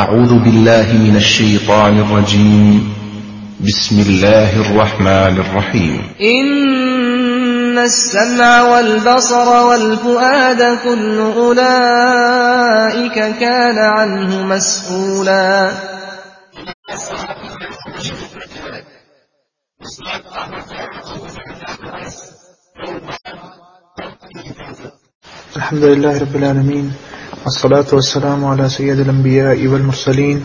أعوذ بالله من الشيطان الرجيم. بسم الله الرحمن الرحيم. إن السمع والبصر والفؤاد كل أولئك كان عنه مسؤولا. الحمد لله رب العالمين. والصلاة والسلام على سيد الأنبياء والمرسلين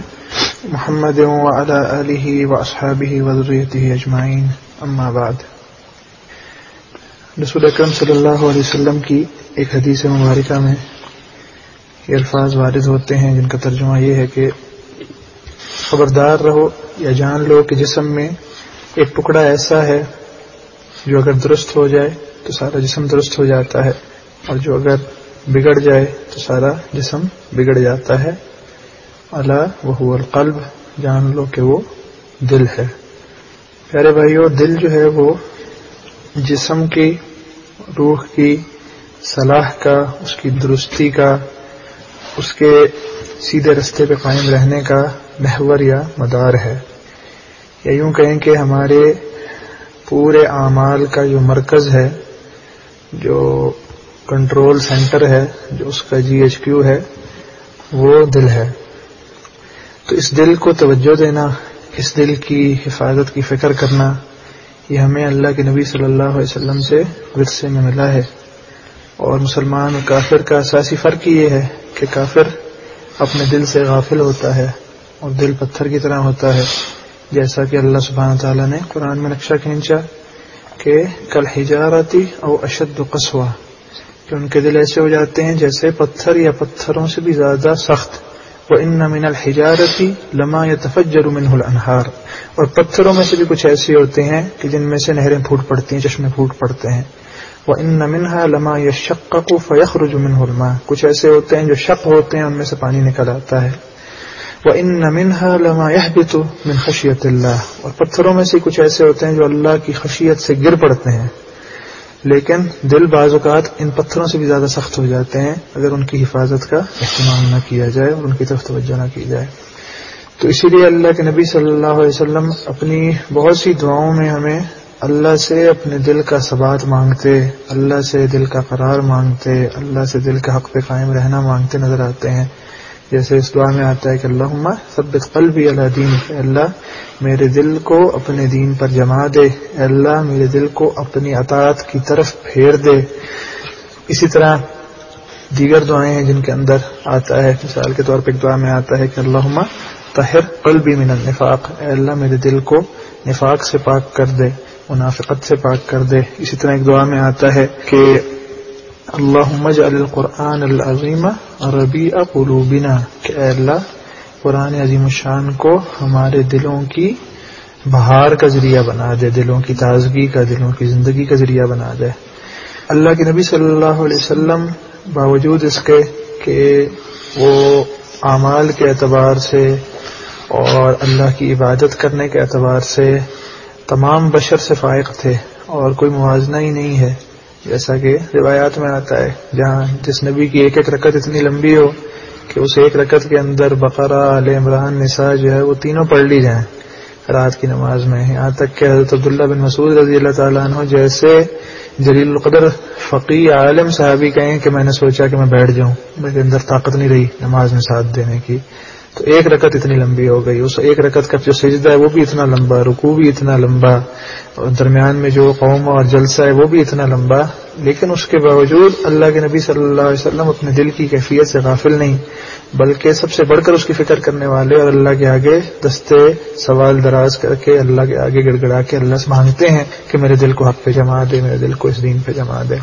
محمد وعلى آله وأصحابه وذريته أجمعين. أما بعد. رسول اکرم صلی اللہ علیہ وسلم کی ایک حدیث مبارکہ میں یہ الفاظ وارد ہوتے ہیں، جن کا ترجمہ یہ ہے کہ خبردار رہو یا جان لو کہ جسم میں ایک ٹکڑا ایسا ہے جو اگر درست ہو جائے تو سارا جسم درست ہو جاتا ہے اور جو اگر بگڑ جائے تو سارا جسم بگڑ جاتا ہے۔ اللہ وہ القلب، جان لو کہ وہ دل ہے۔ پیارے بھائیو، دل جو ہے وہ جسم کی، روح کی صلاح کا، اس کی درستی کا، اس کے سیدھے رستے پہ قائم رہنے کا محور یا مدار ہے۔ یا یوں کہیں کہ ہمارے پورے اعمال کا جو مرکز ہے، جو کنٹرول سینٹر ہے، جو اس کا جی ایچ کیو ہے، وہ دل ہے۔ تو اس دل کو توجہ دینا، اس دل کی حفاظت کی فکر کرنا، یہ ہمیں اللہ کے نبی صلی اللہ علیہ وسلم سے ورثے میں ملا ہے۔ اور مسلمان اور کافر کا اساسی فرق یہ ہے کہ کافر اپنے دل سے غافل ہوتا ہے اور دل پتھر کی طرح ہوتا ہے۔ جیسا کہ اللہ سبحانہ تعالیٰ نے قرآن میں نقشہ کھینچا کہ کل ہجارتی اور اشد قصوہ کہ ان کے دل ایسے ہو جاتے ہیں جیسے پتھر یا پتھروں سے بھی زیادہ سخت۔ وہ ان من الحجارتی لما یا تفجر منہ الانہار اور پتھروں میں سے بھی کچھ ایسے ہوتے ہیں کہ جن میں سے نہریں پھوٹ پڑتی ہیں، چشمے پھوٹ پڑتے ہیں۔ وہ ان منہا لما یا شک کو فیخ رجمن علما کچھ ایسے ہوتے ہیں جو شک ہوتے ہیں، ان میں سے پانی نکل آتا ہے۔ وہ ان منہا لما یہ بھی تو من خشیت اللہ اور پتھروں میں سے کچھ ایسے ہوتے ہیں جو اللہ کی خشیت سے گر پڑتے ہیں۔ لیکن دل بعض اوقات ان پتھروں سے بھی زیادہ سخت ہو جاتے ہیں اگر ان کی حفاظت کا اہتمام نہ کیا جائے اور ان کی طرف توجہ نہ کی جائے۔ تو اسی لیے اللہ کے نبی صلی اللہ علیہ وسلم اپنی بہت سی دعاؤں میں ہمیں اللہ سے اپنے دل کا ثبات مانگتے، اللہ سے دل کا قرار مانگتے، اللہ سے دل کا حق پہ قائم رہنا مانگتے نظر آتے ہیں۔ جیسے اس دعا میں آتا ہے کہ اللہ سب قلبی اللہ دین اللہ، میرے دل کو اپنے دین پر جما دے۔ اللہ، میرے دل کو اپنی اطاعت کی طرف پھیر دے۔ اسی طرح دیگر دعائیں ہیں جن کے اندر آتا ہے۔ مثال کے طور پہ ایک دعا میں آتا ہے کہ اللہ طاہر قلبی من النفاق۔ اے اللہ، میرے دل کو نفاق سے پاک کر دے، منافقت سے پاک کر دے۔ اسی طرح ایک دعا میں آتا ہے کہ اللہ القرآن العظیم ربی قلوبنا. کہ اے اللہ، قرآن عظیم الشان کو ہمارے دلوں کی بہار کا ذریعہ بنا دے، دلوں کی تازگی کا، دلوں کی زندگی کا ذریعہ بنا دے۔ اللہ کے نبی صلی اللہ علیہ وسلم باوجود اس کے کہ وہ اعمال کے اعتبار سے اور اللہ کی عبادت کرنے کے اعتبار سے تمام بشر سے فائق تھے اور کوئی موازنہ ہی نہیں ہے جیسا کہ روایات میں آتا ہے، جہاں جس نبی کی ایک ایک رکعت اتنی لمبی ہو کہ اس ایک رکعت کے اندر بقرہ عل عمران، نساء جو ہے وہ تینوں پڑھ لی جائیں رات کی نماز میں۔ یہاں تک کہ حضرت عبداللہ بن مسعود رضی اللہ تعالیٰ عنہ جیسے جلیل القدر فقی عالم صاحبی کہیں کہ میں نے سوچا کہ میں بیٹھ جاؤں میرے اندر طاقت نہیں رہی نماز میں ساتھ دینے کی۔ تو ایک رکت اتنی لمبی ہو گئی، اس ایک رکت کا جو سجدہ ہے وہ بھی اتنا لمبا رکو بھی اتنا لمبا، اور درمیان میں جو قوم اور جلسہ ہے وہ بھی اتنا لمبا، لیکن اس کے باوجود اللہ کے نبی صلی اللہ علیہ وسلم اپنے دل کی کیفیت سے غافل نہیں، بلکہ سب سے بڑھ کر اس کی فکر کرنے والے اور اللہ کے آگے دستے سوال دراز کر کے، اللہ کے آگے گڑ گڑا کے اللہ سے مانگتے ہیں کہ میرے دل کو حق پہ جما دے، میرے دل کو اس دین پہ جما دے۔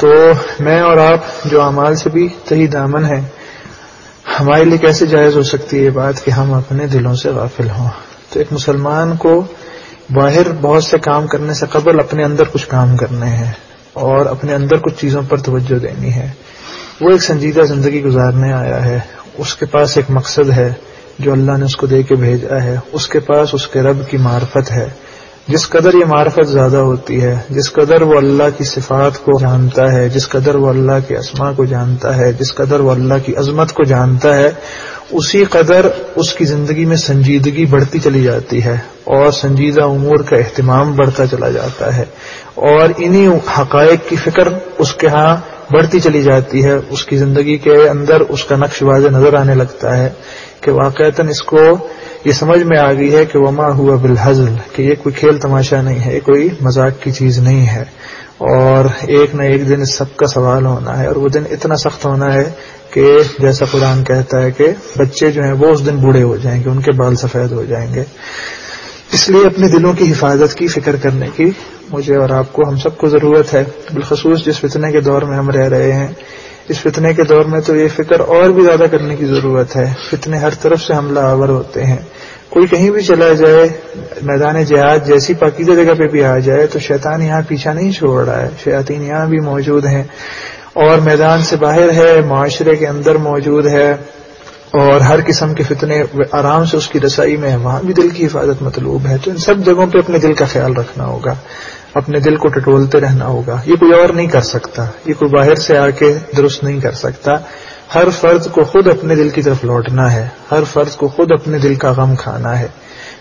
تو میں اور آپ جو اعمال سے بھی صحیح دامن ہے ہمارے لیے کیسے جائز ہو سکتی ہے یہ بات کہ ہم اپنے دلوں سے غافل ہوں؟ تو ایک مسلمان کو باہر بہت سے کام کرنے سے قبل اپنے اندر کچھ کام کرنے ہیں اور اپنے اندر کچھ چیزوں پر توجہ دینی ہے۔ وہ ایک سنجیدہ زندگی گزارنے آیا ہے۔ اس کے پاس ایک مقصد ہے جو اللہ نے اس کو دے کے بھیجا ہے۔ اس کے پاس اس کے رب کی معرفت ہے۔ جس قدر یہ معرفت زیادہ ہوتی ہے، جس قدر وہ اللہ کی صفات کو جانتا ہے، جس قدر وہ اللہ کے اسما کو جانتا ہے، جس قدر وہ اللہ کی عظمت کو جانتا ہے اسی قدر اس کی زندگی میں سنجیدگی بڑھتی چلی جاتی ہے اور سنجیدہ امور کا اہتمام بڑھتا چلا جاتا ہے اور انہی حقائق کی فکر اس کے ہاں بڑھتی چلی جاتی ہے، اس کی زندگی کے اندر اس کا نقش واضح نظر آنے لگتا ہے کہ واقعتاً اس کو یہ سمجھ میں آ گئی ہے کہ وما ہوا بالحزل، کہ یہ کوئی کھیل تماشا نہیں ہے، یہ کوئی مذاق کی چیز نہیں ہے۔ اور ایک نہ ایک دن اس سب کا سوال ہونا ہے اور وہ دن اتنا سخت ہونا ہے کہ جیسا قرآن کہتا ہے کہ بچے جو ہیں وہ اس دن بوڑھے ہو جائیں گے، ان کے بال سفید ہو جائیں گے۔ اس لیے اپنے دلوں کی حفاظت کی فکر کرنے کی مجھے اور آپ کو ہم سب کو ضرورت ہے۔ بالخصوص جس فتنے کے دور میں ہم رہ رہے ہیں۔ اس فتنے کے دور میں تو یہ فکر اور بھی زیادہ کرنے کی ضرورت ہے۔ فتنے ہر طرف سے حملہ آور ہوتے ہیں۔ کوئی کہیں بھی چلا جائے، میدان جہاد جیسی پاکیزہ جگہ پہ بھی آ جائے تو شیطان یہاں پیچھا نہیں چھوڑ رہا ہے۔ شیاطین یہاں بھی موجود ہیں۔ اور میدان سے باہر ہے، معاشرے کے اندر موجود ہے۔ اور ہر قسم کے فتنے آرام سے اس کی رسائی میں ہے وہاں بھی دل کی حفاظت مطلوب ہے۔ تو ان سب جگہوں پہ اپنے دل کا خیال رکھنا ہوگا۔ اپنے دل کو ٹٹولتے رہنا ہوگا۔ یہ کوئی اور نہیں کر سکتا۔ یہ کوئی باہر سے آ کے درست نہیں کر سکتا۔ ہر فرد کو خود اپنے دل کی طرف لوٹنا ہے، ہر فرد کو خود اپنے دل کا غم کھانا ہے۔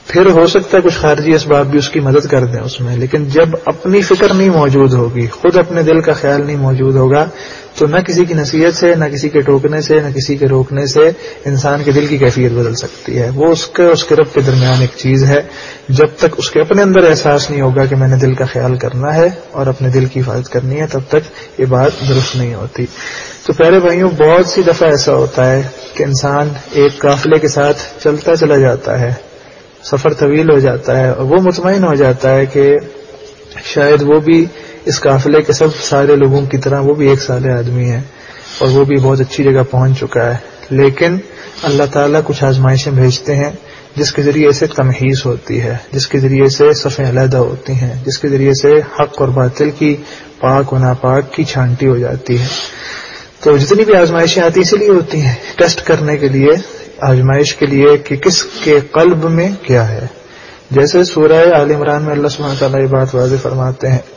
پھر ہو سکتا ہے کچھ خارجی اسباب بھی اس کی مدد کر دیں اس میں، لیکن جب اپنی فکر نہیں موجود ہوگی، خود اپنے دل کا خیال نہیں موجود ہوگا تو نہ کسی کی نصیحت سے، نہ کسی کے ٹوکنے سے، نہ کسی کے روکنے سے انسان کے دل کی کیفیت بدل سکتی ہے۔ وہ اس کے اس کے رب کے درمیان ایک چیز ہے۔ جب تک اس کے اپنے اندر احساس نہیں ہوگا کہ میں نے دل کا خیال کرنا ہے اور اپنے دل کی حفاظت کرنی ہے، تب تک یہ بات درست نہیں ہوتی۔ تو پیارے بھائیوں، بہت سی دفعہ ایسا ہوتا ہے کہ انسان ایک قافلے کے ساتھ چلتا چلا جاتا ہے، سفر طویل ہو جاتا ہے اور وہ مطمئن ہو جاتا ہے کہ شاید وہ بھی اس قافلے کے سب سارے لوگوں کی طرح وہ بھی ایک سال آدمی ہے اور وہ بھی بہت اچھی جگہ پہنچ چکا ہے۔ لیکن اللہ تعالیٰ کچھ آزمائشیں بھیجتے ہیں جس کے ذریعے سے تمہیز ہوتی ہے، جس کے ذریعے سے صفیں علیحدہ ہوتی ہیں، جس کے ذریعے سے حق اور باطل کی پاک و ناپاک کی چھانٹی ہو جاتی ہے۔ تو جتنی بھی آزمائشیں آتی اسی لیے ہوتی ہیں۔ ٹیسٹ کرنے کے لیے، آزمائش کے لیے کہ کس کے قلب میں کیا ہے۔ جیسے سورہ عال عمران میں اللہ سبحانہ تعالیٰ یہ بات واضح فرماتے ہیں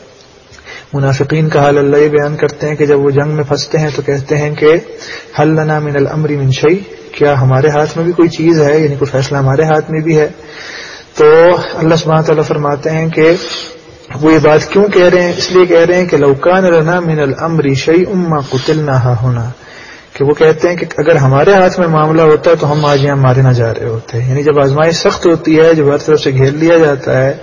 منافقین کا حال اللہ یہ بیان کرتے ہیں کہ جب وہ جنگ میں پھنستے ہیں تو کہتے ہیں کہ حل لنا من الامر من شعی کیا ہمارے ہاتھ میں بھی کوئی چیز ہے؟ یعنی کوئی فیصلہ ہمارے ہاتھ میں بھی ہے۔ تو اللہ سبحانہ تعالیٰ فرماتے ہیں کہ وہ یہ بات کیوں کہہ رہے ہیں؟ اس لیے کہہ رہے ہیں کہ لوکان لنا من الامر شعی اما قتل نہ ہونا کہ وہ کہتے ہیں کہ اگر ہمارے ہاتھ میں معاملہ ہوتا ہے تو ہم آج یہاں مارے نہ جا رہے ہوتے۔ ہیں یعنی جب آزمائش سخت ہوتی ہے، جب ہر طرف سے گھیر لیا جاتا ہے،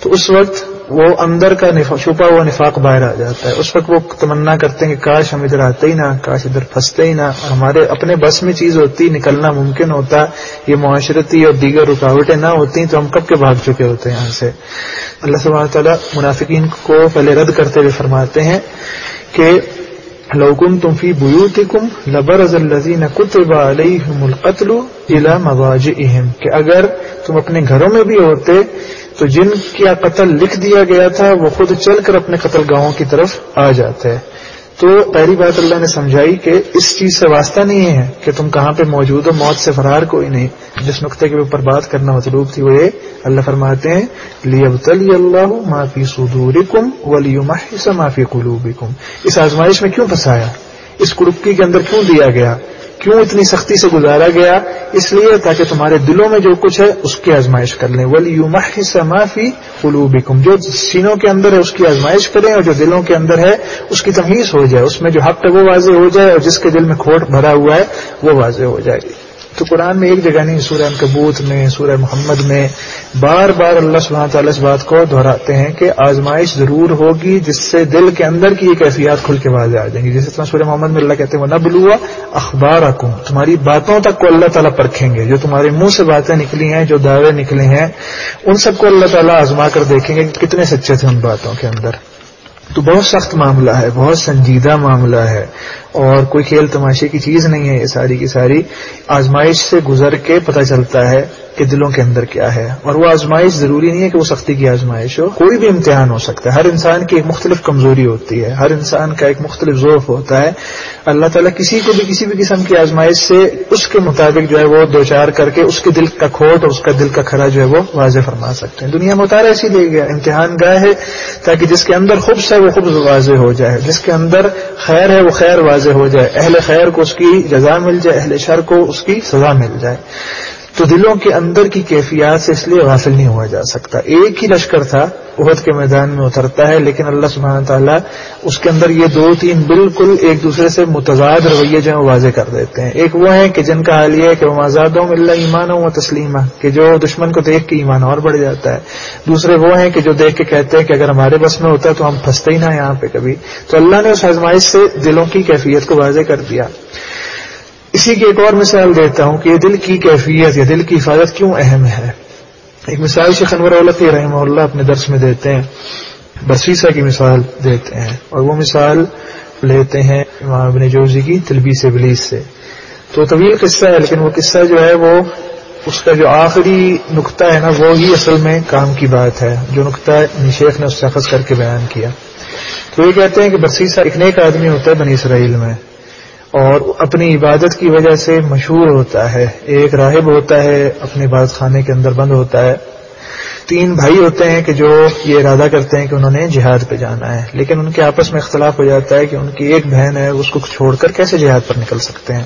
تو اس وقت وہ اندر کا چھپا ہوا نفاق باہر آ جاتا ہے۔ اس وقت وہ تمنا کرتے ہیں کہ کاش ہم ادھر آتے ہی نہ، کاش ادھر پھنستے ہی نہ۔ ہمارے اپنے بس میں چیز ہوتی، نکلنا ممکن ہوتا، یہ معاشرتی اور دیگر رکاوٹیں نہ ہوتی تو ہم کب کے بھاگ چکے ہوتے ہیں یہاں سے۔ اللہ سبحانہ تعالیٰ منافقین کو پہلے رد کرتے ہوئے فرماتے ہیں کہ لوکن تم فی بوتی کم لبر کتب علیہم القتل الى مواجئہم کہ اگر تم اپنے گھروں میں بھی ہوتے تو جن کا قتل لکھ دیا گیا تھا، وہ خود چل کر اپنے قتل گاہوں کی طرف آ جاتے تو پہلی بات اللہ نے سمجھائی کہ اس چیز سے واسطہ نہیں ہے کہ تم کہاں پہ موجود ہو، موت سے فرار کوئی نہیں۔ جس نقطے کے اوپر بات کرنا مطلوب تھی وہ یہ، اللہ فرماتے ہیں لیبتلی اللہ معافی صدور کم ولی معافی قلوب اس آزمائش میں کیوں پھنسایا؟ اس کڑکی کے اندر کیوں دیا گیا؟ کیوں اتنی سختی سے گزارا گیا؟ اس لیے تاکہ تمہارے دلوں میں جو کچھ ہے، اس کی آزمائش کر لیں۔ ولی یو معافی قلوبکم جو سینوں کے اندر ہے، اس کی آزمائش کریں اور جو دلوں کے اندر ہے، اس کی تمیز ہو جائے۔ اس میں جو حق ہے، وہ واضح ہو جائے اور جس کے دل میں کھوٹ بھرا ہوا ہے، وہ واضح ہو جائے۔ تو قرآن میں ایک جگہ نہیں، سورہ کبوت میں، سورہ محمد میں بار بار اللہ سبحانہ تعالیٰ اس بات کو دہراتے ہیں کہ آزمائش ضرور ہوگی جس سے دل کے اندر کی ایک کیفیات کھل کے واضح آ جائیں گی۔ جیسے سورہ محمد میں اللہ کہتے ہیں وہ نہ بلوا اخبار تمہاری باتوں تک کو اللہ تعالیٰ پرکھیں گے۔ جو تمہارے منہ سے باتیں نکلی ہیں، جو دعوے نکلے ہیں، ان سب کو اللہ تعالیٰ آزما کر دیکھیں گے کہ کتنے سچے تھے ان باتوں کے اندر۔ تو بہت سخت معاملہ ہے، بہت سنجیدہ معاملہ ہے۔ اور کوئی کھیل تماشے کی چیز نہیں ہے، یہ ساری کی ساری آزمائش سے گزر کے پتہ چلتا ہے کہ دلوں کے اندر کیا ہے۔ اور وہ آزمائش ضروری نہیں ہے کہ وہ سختی کی آزمائش ہو۔ کوئی بھی امتحان ہو سکتا ہے۔ ہر انسان کی ایک مختلف کمزوری ہوتی ہے۔ ہر انسان کا ایک مختلف ذوف ہوتا ہے۔ اللہ تعالیٰ کسی کو بھی کسی بھی قسم کی آزمائش سے اس کے مطابق جو ہے وہ دو چار کر کے اس کے دل کا کھوٹ اور اس کا دل کا کھڑا جو ہے وہ واضح فرما سکتے ہیں۔ دنیا میں اتارا اسی لے گیا، امتحان گاہ ہے تاکہ جس کے اندر خوبص ہے وہ خوب واضح ہو جائے۔ جس کے اندر خیر ہے وہ خیر واضح واضح ہو جائے، اہل خیر کو اس کی جزا مل جائے، اہل شر کو اس کی سزا مل جائے۔ تو دلوں کے اندر کی کیفیات سے اس لیے غافل نہیں ہوا جا سکتا۔ ایک ہی لشکر تھا عہد کے میدان میں اترتا ہے، لیکن اللہ سبحانہ تعالیٰ اس کے اندر یہ دو تین بالکل ایک دوسرے سے متضاد رویے جو ہیں واضح کر دیتے ہیں۔ ایک وہ ہیں کہ جن کا حال یہ ہے کہ وہ آزاد ہوں اللہ ایمان ہوں تسلیمہ کہ جو دشمن کو دیکھ کے ایمان اور بڑھ جاتا ہے۔ دوسرے وہ ہیں کہ جو دیکھ کے کہتے ہیں کہ اگر ہمارے بس میں ہوتا ہے تو ہم پھنستے ہی نہ یہاں پہ کبھی۔ تو اللہ نے اس آزمائش سے دلوں کی کیفیت کو واضح کر دیا۔ اسی کی ایک اور مثال دیتا ہوں کہ یہ دل کی کیفیت یا دل کی حفاظت کیوں اہم ہے؟ ایک مثال سے خنور رحمہ اللہ اپنے درس میں دیتے ہیں برسیسا کی مثال دیتے ہیں، اور وہ مثال لیتے ہیں امام ابن جوزی کی تلبی سے سے۔ تو طویل قصہ ہے، لیکن وہ قصہ جو ہے وہ، اس کا جو آخری نقطہ ہے نا، وہ ہی اصل میں کام کی بات ہے۔ جو نقطہ شیخ نے اس سے کر کے بیان کیا۔ تو یہ کہتے ہیں کہ برسیسا ایک نیک آدمی ہوتا ہے بنی اسرائیل میں۔ اور اپنی عبادت کی وجہ سے مشہور ہوتا ہے۔ ایک راہب ہوتا ہے، اپنے عبادت خانے کے اندر بند ہوتا ہے۔ تین بھائی ہوتے ہیں کہ جو یہ ارادہ کرتے ہیں کہ انہوں نے جہاد پہ جانا ہے۔ لیکن ان کے آپس میں اختلاف ہو جاتا ہے کہ ان کی ایک بہن ہے، اس کو چھوڑ کر کیسے جہاد پر نکل سکتے ہیں؟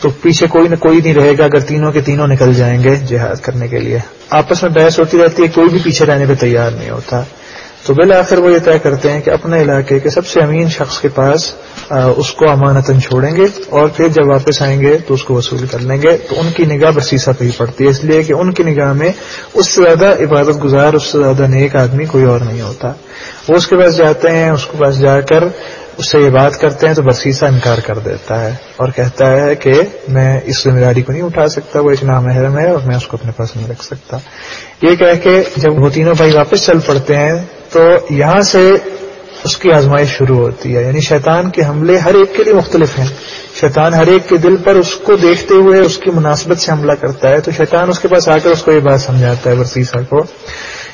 تو پیچھے کوئی نہ کوئی نہیں رہے گا اگر تینوں کے تینوں نکل جائیں گے جہاد کرنے کے لیے۔ آپس میں بحث ہوتی رہتی ہے، کوئی بھی پیچھے رہنے پہ تیار نہیں ہوتا۔ تو بالآخر وہ یہ طے کرتے ہیں کہ اپنے علاقے کے سب سے امین شخص کے پاس اس کو امانتاً چھوڑیں گے اور پھر جب واپس آئیں گے تو اس کو وصول کر لیں گے۔ تو ان کی نگاہ برسیسا پہ ہی پڑتی ہے، اس لیے کہ ان کی نگاہ میں اس سے زیادہ عبادت گزار، اس سے زیادہ نیک آدمی کوئی اور نہیں ہوتا۔ وہ اس کے پاس جاتے ہیں، اس کے پاس جا کر اس سے یہ بات کرتے ہیں تو برسیسا انکار کر دیتا ہے اور کہتا ہے کہ میں اس ذمہ داری کو نہیں اٹھا سکتا، وہ ایک نامحرم ہے اور میں اس کو اپنے پاس نہیں رکھ سکتا۔ یہ کہہ کے جب وہ تینوں بھائی واپس چل پڑتے ہیں تو یہاں سے اس کی آزمائش شروع ہوتی ہے۔ یعنی شیطان کے حملے ہر ایک کے لیے مختلف ہیں۔ شیطان ہر ایک کے دل پر اس کو دیکھتے ہوئے اس کی مناسبت سے حملہ کرتا ہے۔ تو شیطان اس کے پاس آ کر اس کو یہ بات سمجھاتا ہے ورسیسا کو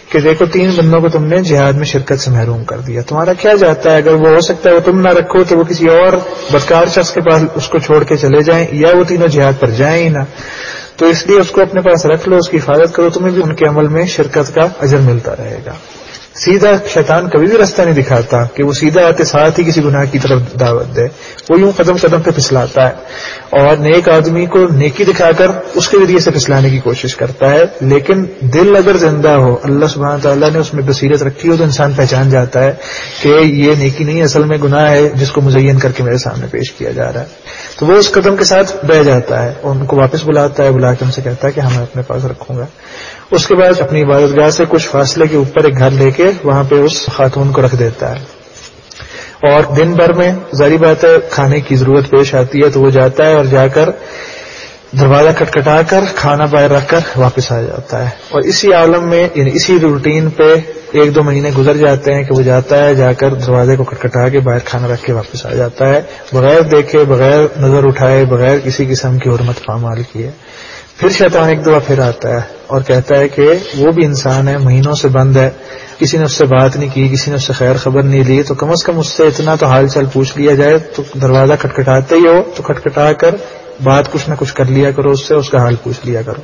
کہ دیکھو تین بندوں کو تم نے جہاد میں شرکت سے محروم کر دیا۔ تمہارا کیا جاتا ہے؟ اگر وہ ہو سکتا ہے وہ تم نہ رکھو تو وہ کسی اور بدکار شخص کے پاس اس کو چھوڑ کے چلے جائیں یا وہ تینوں جہاد پر جائیں ہی نہ۔ تو اس لیے اس کو اپنے پاس رکھ لو، اس کی حفاظت کرو، تمہیں بھی ان کے عمل میں شرکت کا اجر ملتا رہے گا۔ سیدھا شیطان کبھی بھی راستہ نہیں دکھاتا کہ وہ سیدھا آتے ساتھ ہی کسی گناہ کی طرف دعوت دے۔ وہ یوں قدم قدم پہ پھسلاتا ہے۔ اور نیک آدمی کو نیکی دکھا کر اس کے ذریعے سے پھسلانے کی کوشش کرتا ہے۔ لیکن دل اگر زندہ ہو، اللہ سبحانہ تعالیٰ نے اس میں بصیرت رکھی ہو تو انسان پہچان جاتا ہے کہ یہ نیکی نہیں، اصل میں گناہ ہے جس کو مزین کر کے میرے سامنے پیش کیا جا رہا ہے۔ تو وہ اس قدم کے ساتھ بہ جاتا ہے اور ان کو واپس بلاتا ہے، بلا کے ان سے کہتا ہے کہ ہاں میں اپنے پاس رکھوں گا۔ اس کے بعد اپنی عبادت گاہ سے کچھ فاصلے کے اوپر ایک گھر لے کے وہاں پہ اس خاتون کو رکھ دیتا ہے۔ اور دن بھر میں ظاہری بات ہے، کھانے کی ضرورت پیش آتی ہے تو وہ جاتا ہے اور جا کر دروازہ کٹکھٹا کر کھانا باہر رکھ کر واپس آ جاتا ہے۔ اور اسی عالم میں یعنی اسی روٹین پہ ایک دو مہینے گزر جاتے ہیں کہ وہ جاتا ہے، جا کر دروازے کو کٹکھٹا کے باہر کھانا رکھ کے واپس آ جاتا ہے۔ بغیر دیکھے، بغیر نظر اٹھائے، بغیر کسی قسم کی حرمت پامال کیے پھر شیطان ایک دفعہ پھر آتا ہے اور کہتا ہے کہ وہ بھی انسان ہے، مہینوں سے بند ہے، کسی نے اس سے بات نہیں کی، کسی نے اس سے خیر خبر نہیں لی، تو کم از کم اس سے اتنا تو حال چال پوچھ لیا جائے، تو دروازہ کھٹکھٹاتے ہی ہو، تو کھٹکھٹا کر بات کچھ نہ کچھ کر لیا کرو، اس سے اس کا حال پوچھ لیا کرو۔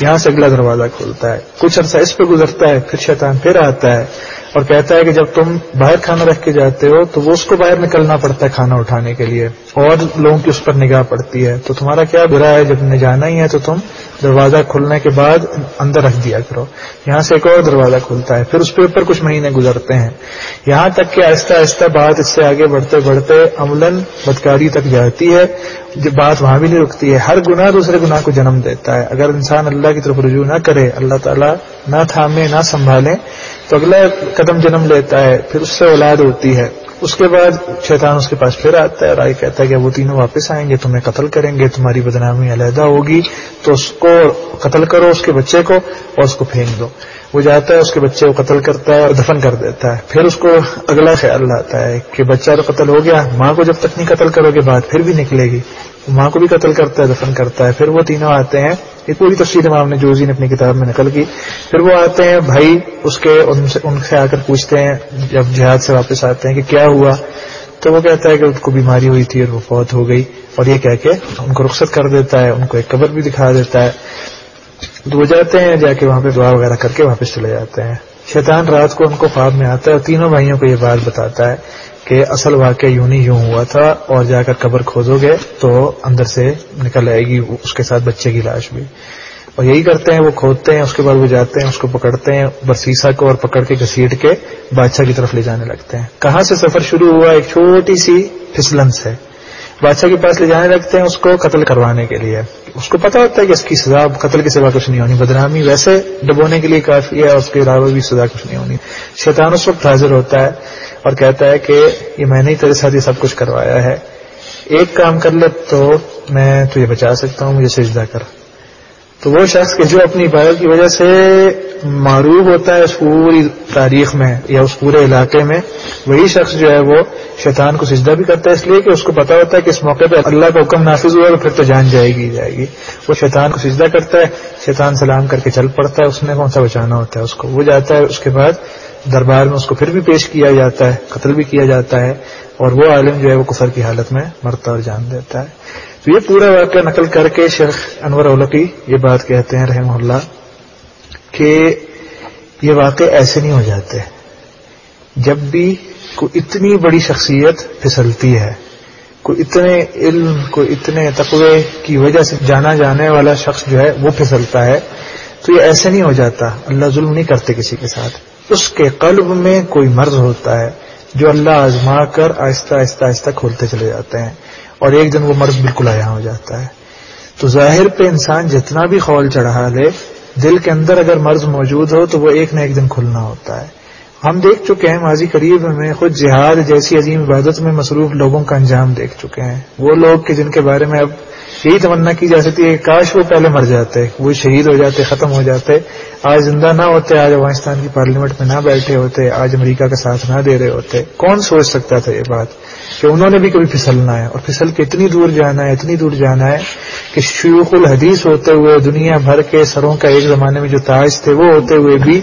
یہاں سے اگلا دروازہ کھولتا ہے۔ کچھ عرصہ اس پہ گزرتا ہے، پھر شیطان پھر آتا ہے۔ اور کہتا ہے کہ جب تم باہر کھانا رکھ کے جاتے ہو تو وہ اس کو باہر نکلنا پڑتا ہے کھانا اٹھانے کے لیے اور لوگوں کی اس پر نگاہ پڑتی ہے۔ تو تمہارا کیا برا ہے؟ جب نے جانا ہی ہے تو تم دروازہ کھلنے کے بعد اندر رکھ دیا کرو۔ یہاں سے ایک اور دروازہ کھلتا ہے۔ پھر اس کے اوپر کچھ مہینے گزرتے ہیں۔ یہاں تک کہ آہستہ آہستہ بات اس سے آگے بڑھتے بڑھتے عملاً بدکاری تک جاتی ہے۔ بات وہاں بھی نہیں رکتی ہے۔ ہر گناہ دوسرے گناہ کو جنم دیتا ہے۔ اگر انسان اللہ کی طرف رجوع نہ کرے، اللہ تعالیٰ نہ تھامے، نہ سنبھالے تو اگلا قدم جنم لیتا ہے، پھر اس سے اولاد ہوتی ہے۔ اس کے بعد شیطان اس کے پاس پھر آتا ہے اور آئی کہتا ہے کہ وہ تینوں واپس آئیں گے، تمہیں قتل کریں گے، تمہاری بدنامی علیحدہ ہوگی۔ تو اس کو قتل کرو، اس کے بچے کو اور اس کو پھینک دو۔ وہ جاتا ہے، اس کے بچے کو قتل کرتا ہے اور دفن کر دیتا ہے۔ پھر اس کو اگلا خیال آتا ہے کہ بچہ تو قتل ہو گیا، ماں کو جب تک نہیں قتل کرو گے، بات پھر بھی نکلے گی۔ ماں کو بھی قتل کرتا ہے، دفن کرتا ہے۔ پھر وہ تینوں آتے ہیں۔ یہ پوری تفصیل امام نے جوزی نے اپنی کتاب میں نقل کی۔ پھر وہ آتے ہیں، بھائی اس کے، ان سے ان سے آ کر پوچھتے ہیں، جب جہاد سے واپس آتے ہیں کہ کیا ہوا؟ تو وہ کہتا ہے کہ اس کو بیماری ہوئی تھی اور وہ فوت ہو گئی۔ اور یہ کہہ کے ان کو رخصت کر دیتا ہے، ان کو ایک قبر بھی دکھا دیتا ہے۔ تو وہ جاتے ہیں، جا کے وہاں پہ دعا وغیرہ کر کے واپس چلے جاتے ہیں۔ شیطان رات کو ان کو خواب میں آتا ہے اور تینوں بھائیوں کو یہ بات بتاتا ہے کہ اصل واقعہ یوں نہیں یوں ہوا تھا اور جا کر قبر کھودو گے تو اندر سے نکل آئے گی اس کے ساتھ بچے کی لاش بھی۔ اور یہی کرتے ہیں، وہ کھودتے ہیں، اس کے بعد وہ جاتے ہیں، اس کو پکڑتے ہیں برسیسا کو اور پکڑ کے گھسیٹ کے بادشاہ کی طرف لے جانے لگتے ہیں۔ کہاں سے سفر شروع ہوا؟ ایک چھوٹی سی پھسلن سے بادشاہ کے پاس لے جانے لگتے ہیں اس کو قتل کروانے کے لیے۔ اس کو پتا ہوتا ہے کہ اس کی سزا قتل کے سوا کچھ نہیں ہونی، بدنامی ویسے ڈبونے کے لیے کافی ہے، اس کے علاوہ بھی سزا کچھ نہیں ہونی۔ شیطان اس وقت حاضر ہوتا ہے اور کہتا ہے کہ یہ میں نے تیرے ساتھ یہ سب کچھ کروایا ہے۔ ایک کام کر لے تو میں تجھے بچا سکتا ہوں، مجھے سجدہ کر۔ تو وہ شخص کہ جو اپنی عبادت کی وجہ سے معروف ہوتا ہے اس پوری تاریخ میں یا اس پورے علاقے میں، وہی شخص جو ہے وہ شیطان کو سجدہ بھی کرتا ہے اس لیے کہ اس کو پتا ہوتا ہے کہ اس موقع پہ اللہ کا حکم نافذ ہوا تو پھر تو جان جائے گی جائے گی۔ وہ شیطان کو سجدہ کرتا ہے، شیطان سلام کر کے چل پڑتا ہے، اس نے کون سا بچانا ہوتا ہے اس کو؟ وہ جاتا ہے، اس کے بعد دربار میں اس کو پھر بھی پیش کیا جاتا ہے، قتل بھی کیا جاتا ہے اور وہ عالم جو ہے وہ کفر کی حالت میں مرتا اور جان دیتا ہے۔ تو یہ پورا واقعہ نقل کر کے شیخ انور اولقی یہ بات کہتے ہیں رحم اللہ کہ یہ واقع ایسے نہیں ہو جاتے۔ جب بھی کوئی اتنی بڑی شخصیت پھسلتی ہے، کوئی اتنے علم، کوئی اتنے تقوی کی وجہ سے جانا جانے والا شخص جو ہے وہ پھسلتا ہے، تو یہ ایسے نہیں ہو جاتا۔ اللہ ظلم نہیں کرتے کسی کے ساتھ۔ اس کے قلب میں کوئی مرض ہوتا ہے جو اللہ آزما کر آہستہ آہستہ آہستہ کھولتے چلے جاتے ہیں۔ اور ایک دن وہ مرض بالکل آیا ہو جاتا ہے۔ تو ظاہر پہ انسان جتنا بھی خول چڑھا لے، دل کے اندر اگر مرض موجود ہو تو وہ ایک نہ ایک دن کھلنا ہوتا ہے۔ ہم دیکھ چکے ہیں ماضی قریب میں خود جہاد جیسی عظیم عبادت میں مصروف لوگوں کا انجام دیکھ چکے ہیں۔ وہ لوگ کہ جن کے بارے میں اب یہی تمنا کی جا سکتی ہے۔ کاش وہ پہلے مر جاتے، وہ شہید ہو جاتے، ختم ہو جاتے۔ آج زندہ نہ ہوتے، آج افغانستان کی پارلیمنٹ میں نہ بیٹھے ہوتے، آج امریکہ کا ساتھ نہ دے رہے ہوتے۔ کون سوچ سکتا تھا یہ بات؟ کہ انہوں نے بھی کبھی پھسلنا ہے، اور پھسل کے اتنی دور جانا ہے، اتنی دور جانا ہے کہ شیوخ الحدیث ہوتے ہوئے، دنیا بھر کے سروں کا ایک زمانے میں جو تاج تھے، وہ ہوتے ہوئے بھی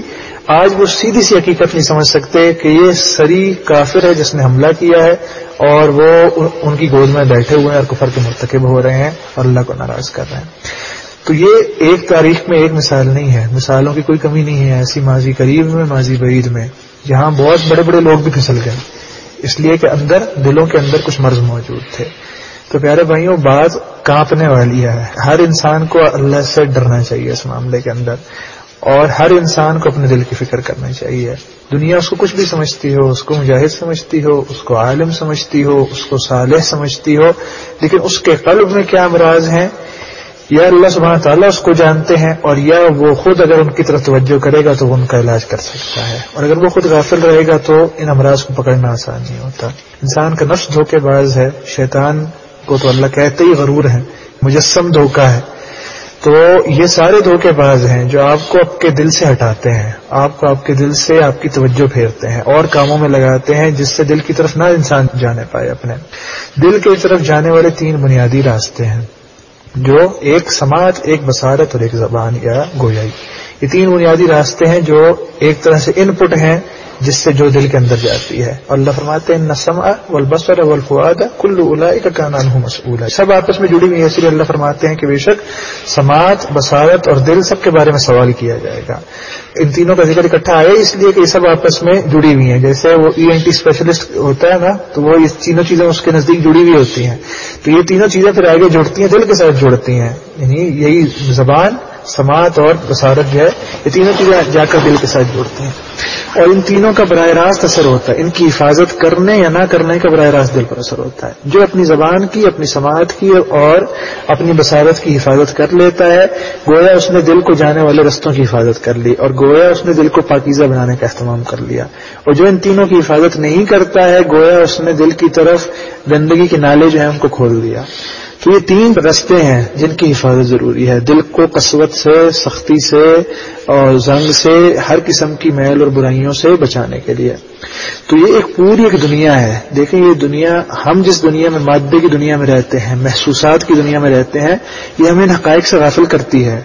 آج وہ سیدھی سی حقیقت نہیں سمجھ سکتے کہ یہ سری کافر ہے جس نے حملہ کیا ہے۔ اور وہ ان کی گود میں بیٹھے ہوئے ہیں اور کفر کے مرتکب ہو رہے ہیں اور اللہ کو ناراض کر رہے ہیں۔ تو یہ ایک تاریخ میں ایک مثال نہیں ہے۔ مثالوں کی کوئی کمی نہیں ہے ایسی ماضی قریب میں، ماضی بعید میں۔ جہاں بہت بڑے بڑے لوگ بھی پھسل گئے۔ اس لیے کہ اندر، دلوں کے اندر کچھ مرض موجود تھے۔ تو پیارے بھائیوں بات کانپنے والی ہے۔ ہر انسان کو اللہ سے ڈرنا چاہیے اس معاملے کے اندر۔ اور ہر انسان کو اپنے دل کی فکر کرنا چاہیے۔ دنیا اس کو کچھ بھی سمجھتی ہو، اس کو مجاہد سمجھتی ہو، اس کو عالم سمجھتی ہو، اس کو صالح سمجھتی ہو، لیکن اس کے قلب میں کیا امراض ہیں؟ یا اللہ سبحانہ تعالیٰ اس کو جانتے ہیں اور یا وہ خود اگر ان کی طرف توجہ کرے گا تو وہ ان کا علاج کر سکتا ہے۔ اور اگر وہ خود غافل رہے گا تو ان امراض کو پکڑنا آسان نہیں ہوتا۔ انسان کا نفس دھوکے باز ہے، شیطان کو تو اللہ کہتے ہی غرور ہے، مجسم دھوکا ہے۔ تو یہ سارے دھوکے باز ہیں جو آپ کو آپ کے دل سے ہٹاتے ہیں، آپ کو آپ کے دل سے آپ کی توجہ پھیرتے ہیں اور کاموں میں لگاتے ہیں جس سے دل کی طرف نہ انسان جانے پائے اپنے۔ دل کی طرف جانے والے تین بنیادی راستے ہیں، جو ایک سماج ایک بصارت اور ایک زبان یا گویائی۔ یہ تین بنیادی راستے ہیں جو ایک طرح سے ان پٹ ہیں جس سے جو دل کے اندر جاتی ہے۔ اور اللہ فرماتے ہیں نسم والبصر والفؤاد کل اولئک کا نام مسئول سب آپس میں جڑی ہوئی ہے اس لیے اللہ فرماتے ہیں کہ بے شک سماعت، بصارت اور دل سب کے بارے میں سوال کیا جائے گا۔ ان تینوں کا ذکر اکٹھا آیا اس لیے کہ یہ سب آپس میں جڑی ہوئی ہیں۔ جیسے وہ ای این ٹی اسپیشلسٹ ہوتا ہے نا، تو وہ یہ تینوں چیزیں اس کے نزدیک جڑی ہوئی ہوتی ہیں۔ تو یہ تینوں چیزیں پھر آگے جڑتی ہیں، دل کے ساتھ جڑتی ہیں۔ یعنی یہی زبان سماعت اور بصارت جو ہے، یہ تینوں چیزیں جا کر دل کے ساتھ جوڑتی ہیں۔ اور ان تینوں کا براہ راست اثر ہوتا ہے۔ ان کی حفاظت کرنے یا نہ کرنے کا براہ راست دل پر اثر ہوتا ہے۔ جو اپنی زبان کی، اپنی سماعت کی اور اپنی بصارت کی حفاظت کر لیتا ہے، گویا اس نے دل کو جانے والے رستوں کی حفاظت کر لی اور گویا اس نے دل کو پاکیزہ بنانے کا اہتمام کر لیا۔ اور جو ان تینوں کی حفاظت نہیں کرتا ہے، گویا اس نے دل کی طرف گندگی کے نالے جو ہیں، ان کو کھول دیا۔ تو یہ تین رستے ہیں جن کی حفاظت ضروری ہے۔ دل کو قسوت سے، سختی سے اور زنگ سے، ہر قسم کی میل اور برائیوں سے بچانے کے لیے۔ تو یہ ایک پوری ایک دنیا ہے۔ دیکھیں، یہ دنیا، ہم جس دنیا میں مادے کی دنیا میں رہتے ہیں، محسوسات کی دنیا میں رہتے ہیں، یہ ہمیں حقائق سے غافل کرتی ہے۔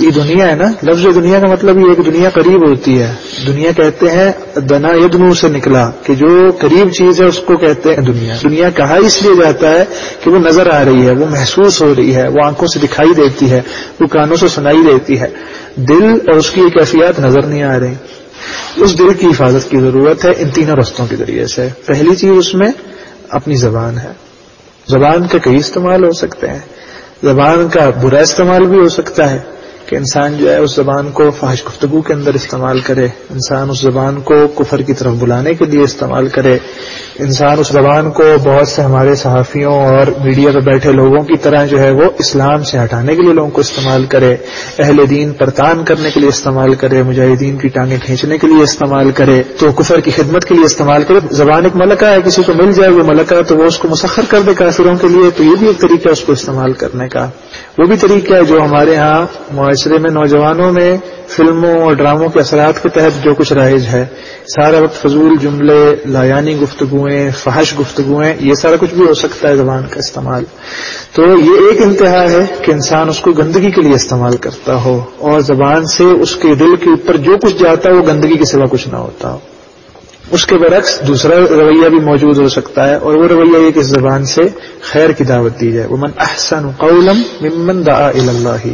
یہ دنیا ہے نا؟ لفظ دنیا کا مطلب یہ ایک دنیا قریب ہوتی ہے۔ دنیا کہتے ہیں دنا یدنو سے نکلا کہ جو قریب چیز ہے اس کو کہتے ہیں دنیا۔ دنیا کہا اس لیے جاتا ہے کہ وہ نظر آ رہی ہے، وہ محسوس ہو رہی ہے، وہ آنکھوں سے دکھائی دیتی ہے وہ کانوں سے سنائی دیتی ہے۔ دل اور اس کی ایک کیفیات نظر نہیں آ رہی۔ اس دل کی حفاظت کی ضرورت ہے ان تینوں رستوں کے ذریعے سے۔ پہلی چیز اس میں اپنی زبان ہے۔ زبان کے کئی استعمال ہو سکتے ہیں۔ زبان کا برا استعمال بھی ہو سکتا ہے۔ کہ انسان جو ہے اس زبان کو فحش گفتگو کے اندر استعمال کرے، انسان اس زبان کو کفر کی طرف بلانے کے لیے استعمال کرے، انسان اس زبان کو بہت سے ہمارے صحافیوں اور میڈیا پہ بیٹھے لوگوں کی طرح جو ہے وہ اسلام سے ہٹانے کے لیے لوگوں کو استعمال کرے، اہل دین پرتان کرنے کے لیے استعمال کرے، مجاہدین کی ٹانگیں کھینچنے کے لیے استعمال کرے، تو کفر کی خدمت کے لیے استعمال کرے۔ زبان ایک ملکہ ہے، کسی کو مل جائے وہ ملکہ تو وہ اس کو مسخر کر دے کافروں کے لیے، تو یہ بھی ایک طریقہ اس کو استعمال کرنے کا۔ وہ بھی طریقہ ہے جو ہمارے ہاں معاشرے میں نوجوانوں میں فلموں اور ڈراموں کے اثرات کے تحت جو کچھ رائج ہے۔ سارا وقت فضول جملے، لایانی گفتگویں فحش گفتگویں یہ سارا کچھ بھی ہو سکتا ہے زبان کا استعمال۔ تو یہ ایک انتہا ہے کہ انسان اس کو گندگی کے لیے استعمال کرتا ہو اور زبان سے اس کے دل کے اوپر جو کچھ جاتا ہے وہ گندگی کے سوا کچھ نہ ہوتا ہو۔ اس کے برعکس دوسرا رویہ بھی موجود ہو سکتا ہے اور وہ رویہ یہ کہ اس زبان سے خیر کی دعوت دی جائے۔ وہ من احسن قولم ممن دعا اللہ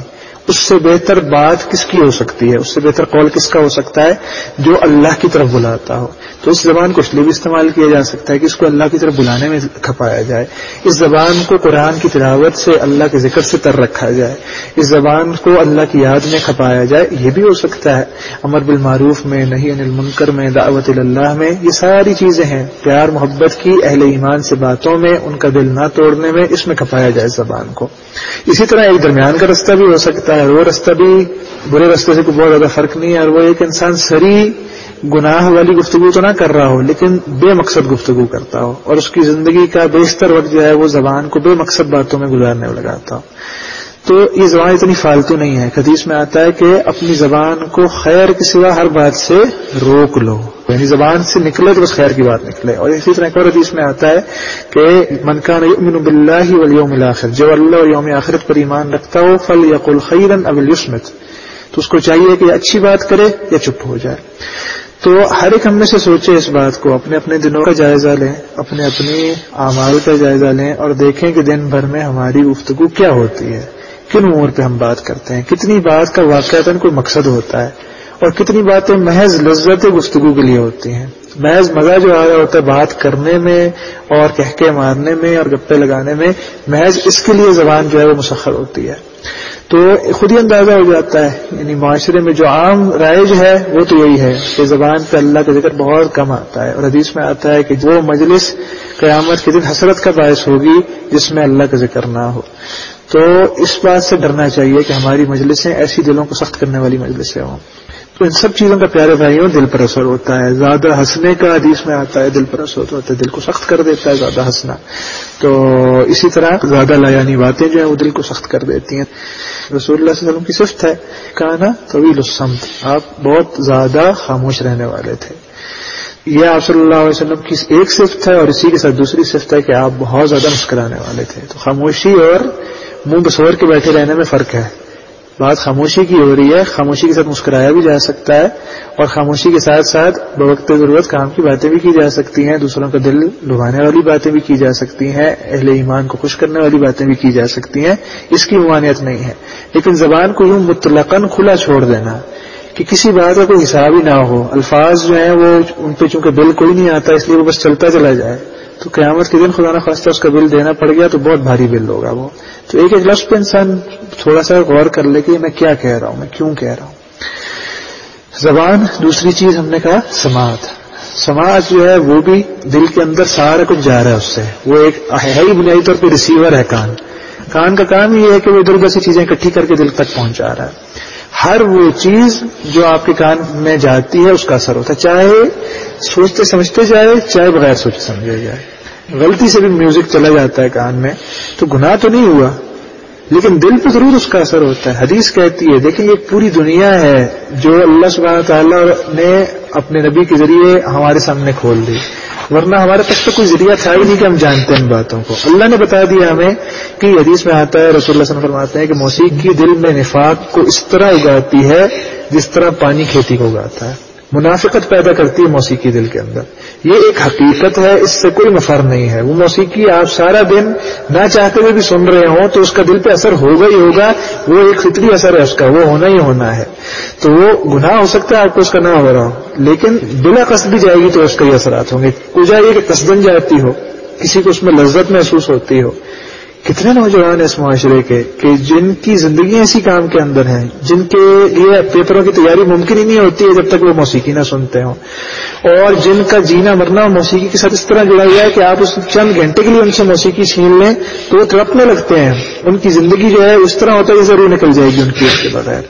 اس سے بہتر بات کس کی ہو سکتی ہے؟ اس سے بہتر قول کس کا ہو سکتا ہے؟ جو اللہ کی طرف بلاتا ہو۔ تو اس زبان کو اس لیے بھی استعمال کیا جا سکتا ہے کہ اس کو اللہ کی طرف بلانے میں کھپایا جائے۔ اس زبان کو قرآن کی تلاوت سے اللہ کے ذکر سے تر رکھا جائے۔ اس زبان کو اللہ کی یاد میں کھپایا جائے۔ یہ بھی ہو سکتا ہے۔ امر بالمعروف میں نہیں انل منکر میں، دعوت اللہ میں، یہ ساری چیزیں ہیں۔ پیار، محبت کی اہل ایمان سے باتوں میں، ان کا دل نہ توڑنے میں اس میں کھپایا جائے زبان کو۔ اسی طرح ایک درمیان کا رستہ بھی ہو سکتا ہے وہ رستہ بھی برے رستے سے کوئی بہت زیادہ فرق نہیں ہے اور وہ ایک انسان سری گناہ والی گفتگو تو نہ کر رہا ہو، لیکن بے مقصد گفتگو کرتا ہو اور اس کی زندگی کا بیشتر وقت جو ہے وہ زبان کو بے مقصد باتوں میں گزارنے لگاتا ہو۔ تو یہ زبان اتنی فالتو نہیں ہے۔ حدیث میں آتا ہے کہ اپنی زبان کو خیر کے سوا ہر بات سے روک لو۔ یعنی زبان سے نکلے تو بس خیر کی بات نکلے۔ اور اسی طرح ایک اور حدیث میں آتا ہے کہ منکان یؤمن باللہ والیوم الاخر، جو اللہ اور یوم آخرت پر ایمان رکھتا ہو فل یقل خیرن اب یسمت تو اس کو چاہیے کہ اچھی بات کرے یا چپ ہو جائے۔ تو ہر ایک ہم میں سے سوچے اس بات کو، اپنے اپنے دنوں کا جائزہ لیں، اپنے اپنی اعمال کا جائزہ لیں اور دیکھیں کہ دن بھر میں ہماری گفتگو کیا ہوتی ہے۔ کن امور پہ ہم بات کرتے ہیں؟ کتنی بات کا واقعات کوئی مقصد ہوتا ہے اور کتنی باتیں محض لذت گفتگو کے لیے ہوتی ہیں؟ محض مزہ جو آ رہا ہوتا ہے بات کرنے میں اور کہہ کے مارنے میں اور گپے لگانے میں، محض اس کے لیے زبان جو ہے وہ مسخر ہوتی ہے۔ تو خود ہی اندازہ ہو جاتا ہے یعنی معاشرے میں جو عام رائج ہے، وہ تو یہی ہے کہ زبان پہ اللہ کا ذکر بہت کم آتا ہے۔ اور حدیث میں آتا ہے کہ جو مجلس قیامت کے دن حسرت کا باعث ہوگی، جس میں اللہ کا ذکر نہ ہو۔ تو اس بات سے ڈرنا چاہیے کہ ہماری مجلسیں ایسی دلوں کو سخت کرنے والی مجلسیں ہوں۔ تو ان سب چیزوں کا پیارے بھائیوں، دل پر اثر ہوتا ہے۔ زیادہ ہنسنے کا حدیث میں آتا ہے، دل پر اثر ہوتا ہے دل کو سخت کر دیتا ہے زیادہ ہنسنا۔ تو اسی طرح زیادہ لایانی باتیں جو ہیں، وہ دل کو سخت کر دیتی ہیں۔ رسول اللہ علیہ وسلم کی صفت ہے کہنا طویل السمت آپ بہت زیادہ خاموش رہنے والے تھے۔ یہ آپ صلی اللہ علیہ وسلم کی ایک صفت ہے اور اسی کے ساتھ دوسری صفت ہے کہ آپ بہت زیادہ مسکرانے والے تھے۔ تو خاموشی اور منہ بسور کے بیٹھے رہنے میں فرق ہے۔ بات خاموشی کی ہو رہی ہے، خاموشی کے ساتھ مسکرایا بھی جا سکتا ہے اور خاموشی کے ساتھ ساتھ بوقت ضرورت کام کی باتیں بھی کی جا سکتی ہیں، دوسروں کا دل لبانے والی باتیں بھی کی جا سکتی ہیں، اہل ایمان کو خوش کرنے والی باتیں بھی کی جا سکتی ہیں، اس کی ممانعت نہیں ہے۔ لیکن زبان کو یوں مطلقاً کھلا چھوڑ دینا کہ کسی بات کا کوئی حساب ہی نہ ہو، الفاظ جو ہیں وہ ان پہ چونکہ بل کوئی نہیں آتا، اس لیے وہ بس چلتا چلا جائے۔ تو قیامت کے دن خدا نہ خواستہ اس کا بل دینا پڑ گیا تو بہت بھاری بل ہوگا وہ۔ تو ایک ایک لفظ پہ انسان تھوڑا سا غور کر لے کہ میں کیا کہہ رہا ہوں، میں کیوں کہہ رہا ہوں۔ زبان، دوسری چیز ہم نے کہا، سماعت۔ سماعت جو ہے وہ بھی دل کے اندر سارا کچھ جا رہا ہے اس سے۔ وہ ایک ہے ہی بنیادی طور پہ ریسیور ہے کان۔ کان کا کام یہ ہے کہ وہ ادھر ادھر سی چیزیں اکٹھی کر کے دل تک پہنچا رہا ہے۔ ہر وہ چیز جو آپ کے کان میں جاتی ہے، اس کا اثر ہوتا ہے۔ چاہے سوچتے سمجھتے جائے، چاہے بغیر سوچے سمجھے جائے۔ غلطی سے بھی میوزک چلا جاتا ہے کان میں، تو گناہ تو نہیں ہوا۔ لیکن دل پہ ضرور اس کا اثر ہوتا ہے۔ حدیث کہتی ہے، دیکھیں یہ پوری دنیا ہے جو اللہ سبحانہ تعالیٰ نے اپنے نبی کے ذریعے ہمارے سامنے کھول دی۔ ورنہ ہمارے پاس تو کوئی ذریعہ تھا ہی نہیں کہ ہم جانتے ہیں ان باتوں کو۔ اللہ نے بتا دیا ہمیں کہ حدیث میں آتا ہے، رسول اللہ وسلم فرماتے ہیں کہ موسیقی دل میں نفاق کو اس طرح اگاتی ہے جس طرح پانی کھیتی کو اگاتا ہے۔ منافقت پیدا کرتی ہے موسیقی دل کے اندر۔ یہ ایک حقیقت ہے، اس سے کوئی مفر نہیں ہے۔ وہ موسیقی آپ سارا دن نہ چاہتے ہوئے بھی سن رہے ہوں تو اس کا دل پہ اثر ہوگا ہی ہوگا، وہ ایک فطری اثر ہے اس کا، وہ ہونا ہی ہونا ہے۔ تو وہ گناہ ہو سکتا ہے، آپ کو اس کا نہ ہو رہا ہو۔ لیکن بلا قصد بھی جائے گی تو اس کے اثرات ہوں گے۔ کجا یہ کہ قصدن جاتی ہو، کسی کو اس میں لذت محسوس ہوتی ہو۔ کتنے نوجوان ہیں اس معاشرے کے کہ جن کی زندگی ایسی کام کے اندر ہیں، جن کے لیے پیپروں کی تیاری ممکن ہی نہیں ہوتی ہے جب تک وہ موسیقی نہ سنتے ہوں۔ اور جن کا جینا مرنا موسیقی کے ساتھ اس طرح جڑا ہوا ہے کہ آپ اس چند گھنٹے کے لیے ان سے موسیقی چھین لیں تو وہ تڑپنے لگتے ہیں۔ ان کی زندگی جو ہے اس طرح ہوتا ہے ضرور نکل جائے گی ان کی اس کے بغیر۔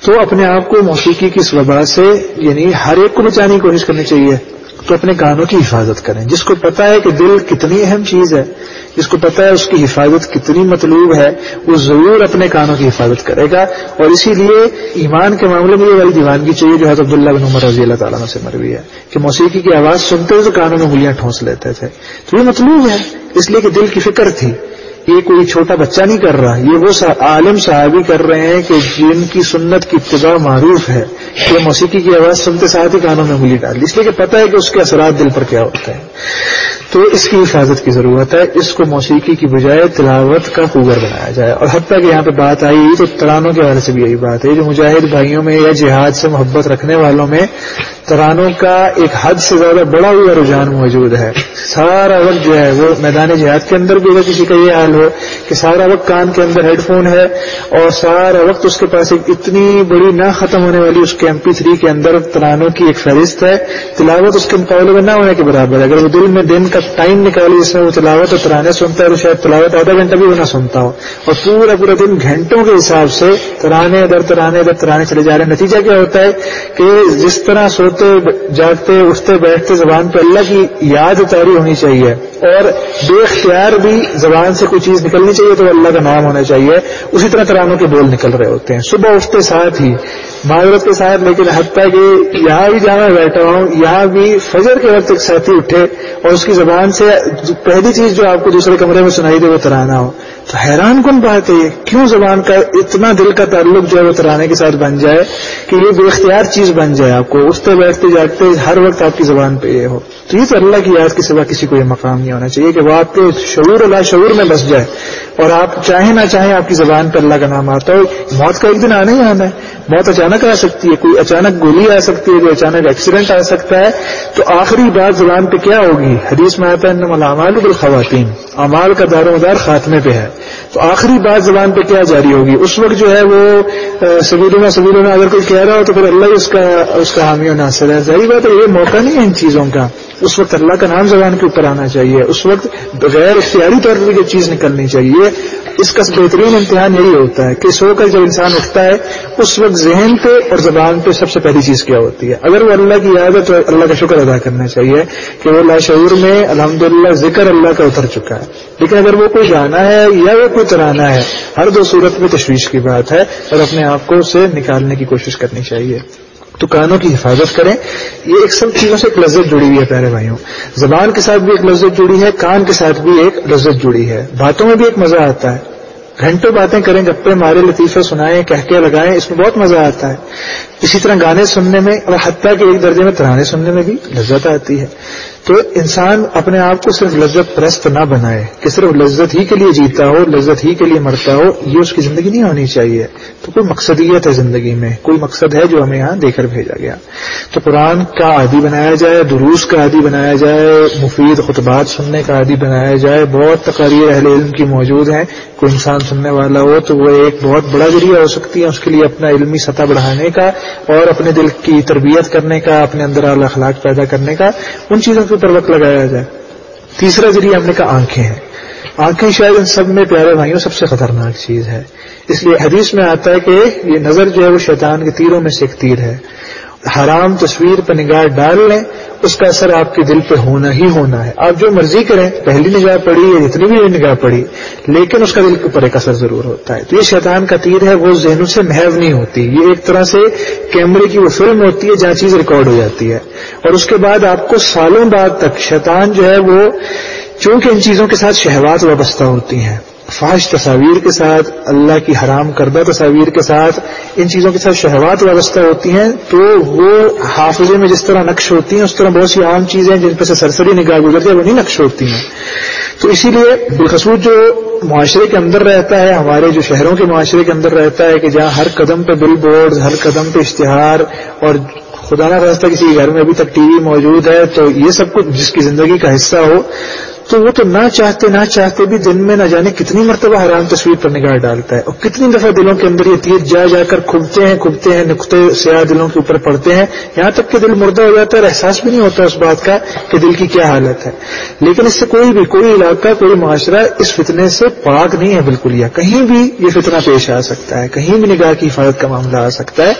تو اپنے آپ کو موسیقی کی اس وبا سے یعنی ہر ایک کو بچانے کی کوشش کرنی چاہیے۔ تو اپنے کانوں کی حفاظت کریں۔ جس کو پتا ہے کہ دل کتنی اہم چیز ہے، جس کو پتا ہے اس کی حفاظت کتنی مطلوب ہے، وہ ضرور اپنے کانوں کی حفاظت کرے گا۔ اور اسی لیے ایمان کے معاملے میں یہ والی دیوانگی چاہیے جو ہے عبداللہ بن عمر رضی اللہ تعالیٰ سے مروی ہے، کہ موسیقی کی آواز سنتے ہوئے تو کانوں میں گلیاں ٹھونس لیتے تھے۔ تو یہ مطلوب ہے، اس لیے کہ دل کی فکر تھی۔ یہ کوئی چھوٹا بچہ نہیں کر رہا، یہ وہ عالم صحابی کر رہے ہیں کہ جن کی سنت کی اتباع معروف ہے، کہ موسیقی کی آواز سنتے ساتھ ہی کانوں میں انگلی ڈال اس لیے کہ پتہ ہے کہ اس کے اثرات دل پر کیا ہوتے ہیں۔ تو اس کی حفاظت کی ضرورت ہے، اس کو موسیقی کی بجائے تلاوت کا کوگر بنایا جائے۔ اور حتیٰ کہ یہاں پہ بات آئی تو ترانوں کے حوالے سے بھی یہی بات ہے، جو مجاہد بھائیوں میں یا جہاد سے محبت رکھنے والوں میں ترانوں کا ایک حد سے زیادہ بڑا ہوا رجحان موجود ہے۔ سارا وقت جو ہے وہ میدان جہاد کے اندر بھی اگر کسی کا یہ حال ہو کہ سارا وقت کان کے اندر ہیڈ فون ہے اور سارا وقت اس کے پاس ایک اتنی بڑی نہ ختم ہونے والی اس کے ایم پی تھری کے اندر ترانوں کی ایک فہرست ہے، تلاوت اس کے مقابلے میں نہ ہونے کے برابر ہے۔ اگر وہ دل میں دن کا ٹائم نکالی جس میں وہ تلاوت اور ترانے سنتا ہے تو شاید تلاوت آدھا گھنٹہ بھی وہ نہ سنتا ہو۔ اور پورا پورا دن گھنٹوں کے حساب سے ترانے در ترانے در ترانے چلے جا رہے ہیں۔ نتیجہ کیا ہوتا ہے کہ جس طرح سوتے جاگتے، اٹھتے، بیٹھتے زبان پہ اللہ کی یاد اتاری ہونی چاہیے اور بے اختیار بھی زبان سے کوئی چیز نکلنی چاہیے تو اللہ کا نام ہونا چاہیے۔ اسی طرح ترانوں کے بول نکل رہے ہوتے ہیں۔ صبح اٹھتے ساتھ ہی، معذرت کے ساتھ، لیکن حتیٰ کہ یہاں بھی جہاں میں بیٹھا ہوں، یہاں بھی فجر کے وقت ایک ساتھی اٹھے اور اس کی زبان سے پہلی چیز جو آپ کو دوسرے کمرے میں سنائی دے وہ ترانہ ہو۔ تو حیران کن بات ہے کیوں زبان کا اتنا دل کا تعلق جو ہے وہ ترانے کے ساتھ بن جائے کہ یہ بے اختیار چیز بن جائے آپ کو؟ اٹھتے بیٹھتے جاگتے ہر وقت آپ کی زبان پہ یہ ہو۔ تو یہ تو اللہ کی یاد کے سوا کسی کو یہ مقام نہیں ہونا چاہیے کہ وہ آپ کے شعور اللہ شعور میں بس جائے۔ اور آپ چاہیں نہ چاہیں آپ کی زبان پہ اللہ کا نام آتا ہو۔ موت کا ایک دن آنا ہی آنا ہے۔ موت اچانک آ سکتی ہے، کوئی اچانک گولی آ سکتی ہے، کوئی اچانک ایکسیڈنٹ آ سکتا ہے۔ تو آخری بات زبان پہ کیا ہوگی؟ حدیث میں آتا ہے ملامال بالخواتین۔ امال کا دار و مدار خاتمے پہ ہے۔ تو آخری بات زبان پہ کیا جاری ہوگی؟ اس وقت جو ہے وہ سبیروں میں سبیروں میں اگر کوئی کہہ رہا ہو تو پھر اللہ اس کا اس کا حامی و ناصر ہے۔ ظاہر بات ہے، یہ موقع نہیں ہے ان چیزوں کا۔ اس وقت اللہ کا نام زبان کے اوپر آنا چاہیے۔ اس وقت بغیر اختیاری طور پر یہ چیز نکلنی چاہیے۔ اس کا بہترین امتحان یہی ہوتا ہے کہ سو کر جب انسان اٹھتا ہے، اس وقت ذہن پہ اور زبان پہ سب سے پہلی چیز کیا ہوتی ہے؟ اگر وہ اللہ کی یاد ہے تو اللہ کا شکر ادا کرنا چاہیے کہ وہ لاشعور میں الحمدللہ ذکر اللہ کا اتر چکا ہے۔ لیکن اگر وہ کوئی گانا ہے یا وہ کوئی ترانا ہے، ہر دو صورت میں تشویش کی بات ہے اور اپنے آپ کو اسے نکالنے کی کوشش کرنی چاہیے۔ تو کانوں کی حفاظت کریں۔ یہ ایک سب چیزوں سے ایک لذت جڑی ہوئی ہے پیارے بھائیوں۔ زبان کے ساتھ بھی ایک لذت جڑی ہے، کان کے ساتھ بھی ایک لذت جڑی ہے۔ باتوں میں بھی ایک مزہ آتا ہے۔ گھنٹوں باتیں کریں، گپے مارے، لطیفہ سنائیں، کہکے لگائیں، اس میں بہت مزہ آتا ہے۔ اسی طرح گانے سننے میں، اور حتیٰ کے ایک درجے میں ترانے سننے میں بھی لذت آتی ہے۔ تو انسان اپنے آپ کو صرف لذت پرست نہ بنائے کہ صرف لذت ہی کے لیے جیتا ہو، لذت ہی کے لیے مرتا ہو، یہ اس کی زندگی نہیں ہونی چاہیے۔ تو کوئی مقصدیت ہے زندگی میں، کوئی مقصد ہے جو ہمیں یہاں دے کر بھیجا گیا۔ تو قرآن کا عادی بنایا جائے، دروس کا عادی بنایا جائے، مفید خطبات سننے کا عادی بنایا جائے۔ بہت تقاریر اہل علم کی موجود ہیں۔ کوئی انسان سننے والا ہو تو وہ ایک بہت بڑا ذریعہ ہو سکتی ہے اس کے لیے اپنا علمی سطح بڑھانے کا اور اپنے دل کی تربیت کرنے کا، اپنے اندر اعلی اخلاق پیدا کرنے کا۔ ان چیزوں کے اوپر وقت لگایا جائے۔ تیسرا ذریعہ ہم نے کہا آنکھیں ہیں۔ آنکھیں شاید ان سب میں پیارے بھائیوں سب سے خطرناک چیز ہے۔ اس لیے حدیث میں آتا ہے کہ یہ نظر جو ہے وہ شیطان کے تیروں میں سے ایک تیر ہے۔ حرام تصویر پر نگاہ ڈال لیں، اس کا اثر آپ کے دل پہ ہونا ہی ہونا ہے۔ آپ جو مرضی کریں، پہلی نگاہ پڑی یا جتنی بھی نگاہ پڑی، لیکن اس کا دل کے اوپر ایک اثر ضرور ہوتا ہے۔ تو یہ شیطان کا تیر ہے، وہ ذہنوں سے محو نہیں ہوتی۔ یہ ایک طرح سے کیمرے کی وہ فلم ہوتی ہے، جہاں چیز ریکارڈ ہو جاتی ہے۔ اور اس کے بعد آپ کو سالوں بعد تک شیطان جو ہے وہ چونکہ ان چیزوں کے ساتھ شہوات وابستہ ہوتی ہیں۔ فحش تصاویر کے ساتھ، اللہ کی حرام کردہ تصاویر کے ساتھ ان چیزوں کے ساتھ شہوات وابستہ ہوتی ہیں تو وہ حافظے میں جس طرح نقش ہوتی ہیں، اس طرح بہت سی عام چیزیں جن پہ سے سرسری نگاہ گزرتی ہے وہ نہیں نقش ہوتی ہیں۔ تو اسی لیے بالخصوص جو معاشرے کے اندر رہتا ہے، ہمارے جو شہروں کے معاشرے کے اندر رہتا ہے کہ جہاں ہر قدم پہ بل بورڈ ہر قدم پہ اشتہار اور خدا نہ راستہ کسی گھر میں ابھی تک ٹی وی موجود ہے، تو یہ سب کچھ جس کی زندگی کا حصہ ہو تو وہ تو نہ چاہتے نہ چاہتے بھی دن میں نہ جانے کتنی مرتبہ حرام تصویر پر نگاہ ڈالتا ہے اور کتنی دفعہ دلوں کے اندر یہ تیر جا جا کر کھبتے ہیں کھبتے ہیں، نقطے سیاہ دلوں کے اوپر پڑتے ہیں۔ یہاں تک کہ دل مردہ ہو جاتا ہے اور احساس بھی نہیں ہوتا اس بات کا کہ دل کی کیا حالت ہے۔ لیکن اس سے کوئی بھی، کوئی علاقہ، کوئی معاشرہ اس فتنے سے پاک نہیں ہے بالکل، یا کہیں بھی یہ فتنہ پیش آ سکتا ہے، کہیں بھی نگاہ کی حفاظت کا معاملہ آ سکتا ہے۔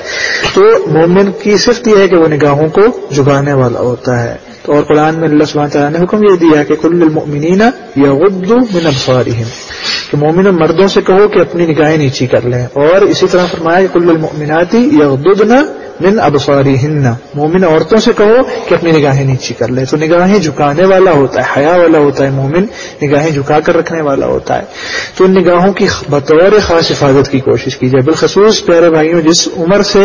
تو مومن کی صرف یہ ہے کہ وہ نگاہوں کو جگانے والا ہوتا ہے۔ تو اور قرآن میں اللہ سبحانہ تعالیٰ نے حکم یہ دیا کہ کل المؤمنین یغضوا من ابصارهم کہ مومن مردوں سے کہو کہ اپنی نگاہیں نیچی کر لیں۔ اور اسی طرح فرمایا کہ کل المؤمنات یغضضن من ابصارهن۔ مومن عورتوں سے کہو کہ اپنی نگاہیں نیچی کر لیں۔ تو نگاہیں جھکانے والا ہوتا ہے، حیا والا ہوتا ہے مومن، نگاہیں جھکا کر رکھنے والا ہوتا ہے۔ تو ان نگاہوں کی بطور خاص حفاظت کی کوشش کی جائے بالخصوص پیارے بھائیوں، جس عمر سے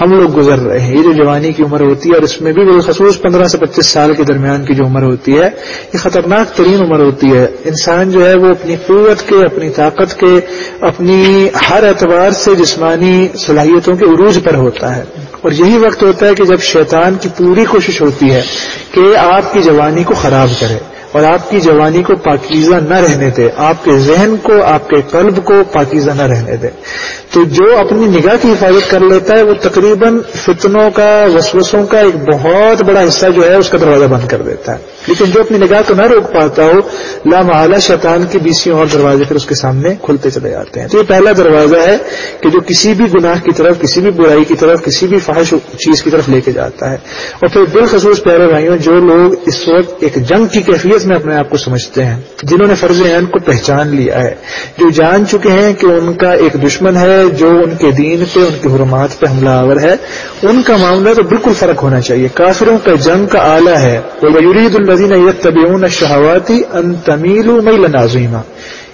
ہم لوگ گزر رہے ہیں، یہ جو جوانی کی عمر ہوتی ہے، اور اس میں بھی بالخصوص پندرہ سے پچیس سال کے درمیان کی جو عمر ہوتی ہے، یہ خطرناک ترین عمر ہوتی ہے۔ انسان جو ہے وہ اپنی قوت کے، اپنی طاقت کے، اپنی ہر اعتبار سے جسمانی صلاحیتوں کے عروج پر ہوتا ہے۔ اور یہی وقت ہوتا ہے کہ جب شیطان کی پوری کوشش ہوتی ہے کہ آپ کی جوانی کو خراب کرے۔ اور آپ کی جوانی کو پاکیزہ نہ رہنے دے۔ آپ کے ذہن کو، آپ کے قلب کو پاکیزہ نہ رہنے دے۔ تو جو اپنی نگاہ کی حفاظت کر لیتا ہے، وہ تقریباً فتنوں کا، وسوسوں کا ایک بہت بڑا حصہ جو ہے، اس کا دروازہ بند کر دیتا ہے۔ لیکن جو اپنی نگاہ کو نہ روک پاتا ہو لامحالہ شیطان کی بیسی اور دروازے پھر اس کے سامنے کھلتے چلے جاتے ہیں۔ تو یہ پہلا دروازہ ہے کہ جو کسی بھی گناہ کی طرف، کسی بھی برائی کی طرف، کسی بھی فحش چیز کی طرف لے کے جاتا ہے۔ اور پھر بالخصوص پیارے بھائیوں، جو لوگ اس وقت ایک جنگ کی کیفیت میں اپنے آپ کو سمجھتے ہیں، جنہوں نے فرض عین کو پہچان لیا ہے۔ جو جان چکے ہیں کہ ان کا ایک دشمن ہے، جو ان کے دین پہ، ان کی حرمات پہ حملہ آور ہے، ان کا معاملہ تو بالکل فرق ہونا چاہیے۔ کافروں کا جنگ کا آلہ ہے۔ وہ یورید الدین طبیون شہواتی ان تمیل میل نازیمہ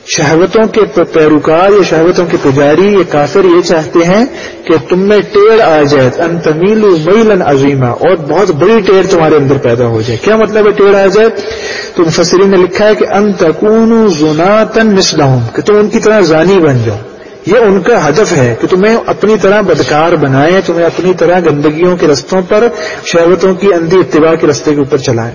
شہوتوں کے پیروکار یا شہوتوں کے پجاری یہ کافر یہ چاہتے ہیں کہ تم میں ٹیڑھ آ جائے ان تمیل میلن عظیمہ، اور بہت بڑی ٹیڑھ تمہارے اندر پیدا ہو جائے۔ کیا مطلب ہے ٹیڑھ آ جائے؟ تو مفسرین نے لکھا ہے کہ ان تکون زناتن مسلحم کہ تم ان کی طرح زانی بن جاؤ۔ یہ ان کا ہدف ہے کہ تمہیں اپنی طرح بدکار بنائیں، تمہیں اپنی طرح گندگیوں کے رستوں پر، شہوتوں کی اندھی اتباع کے رستے کے اوپر چلائیں۔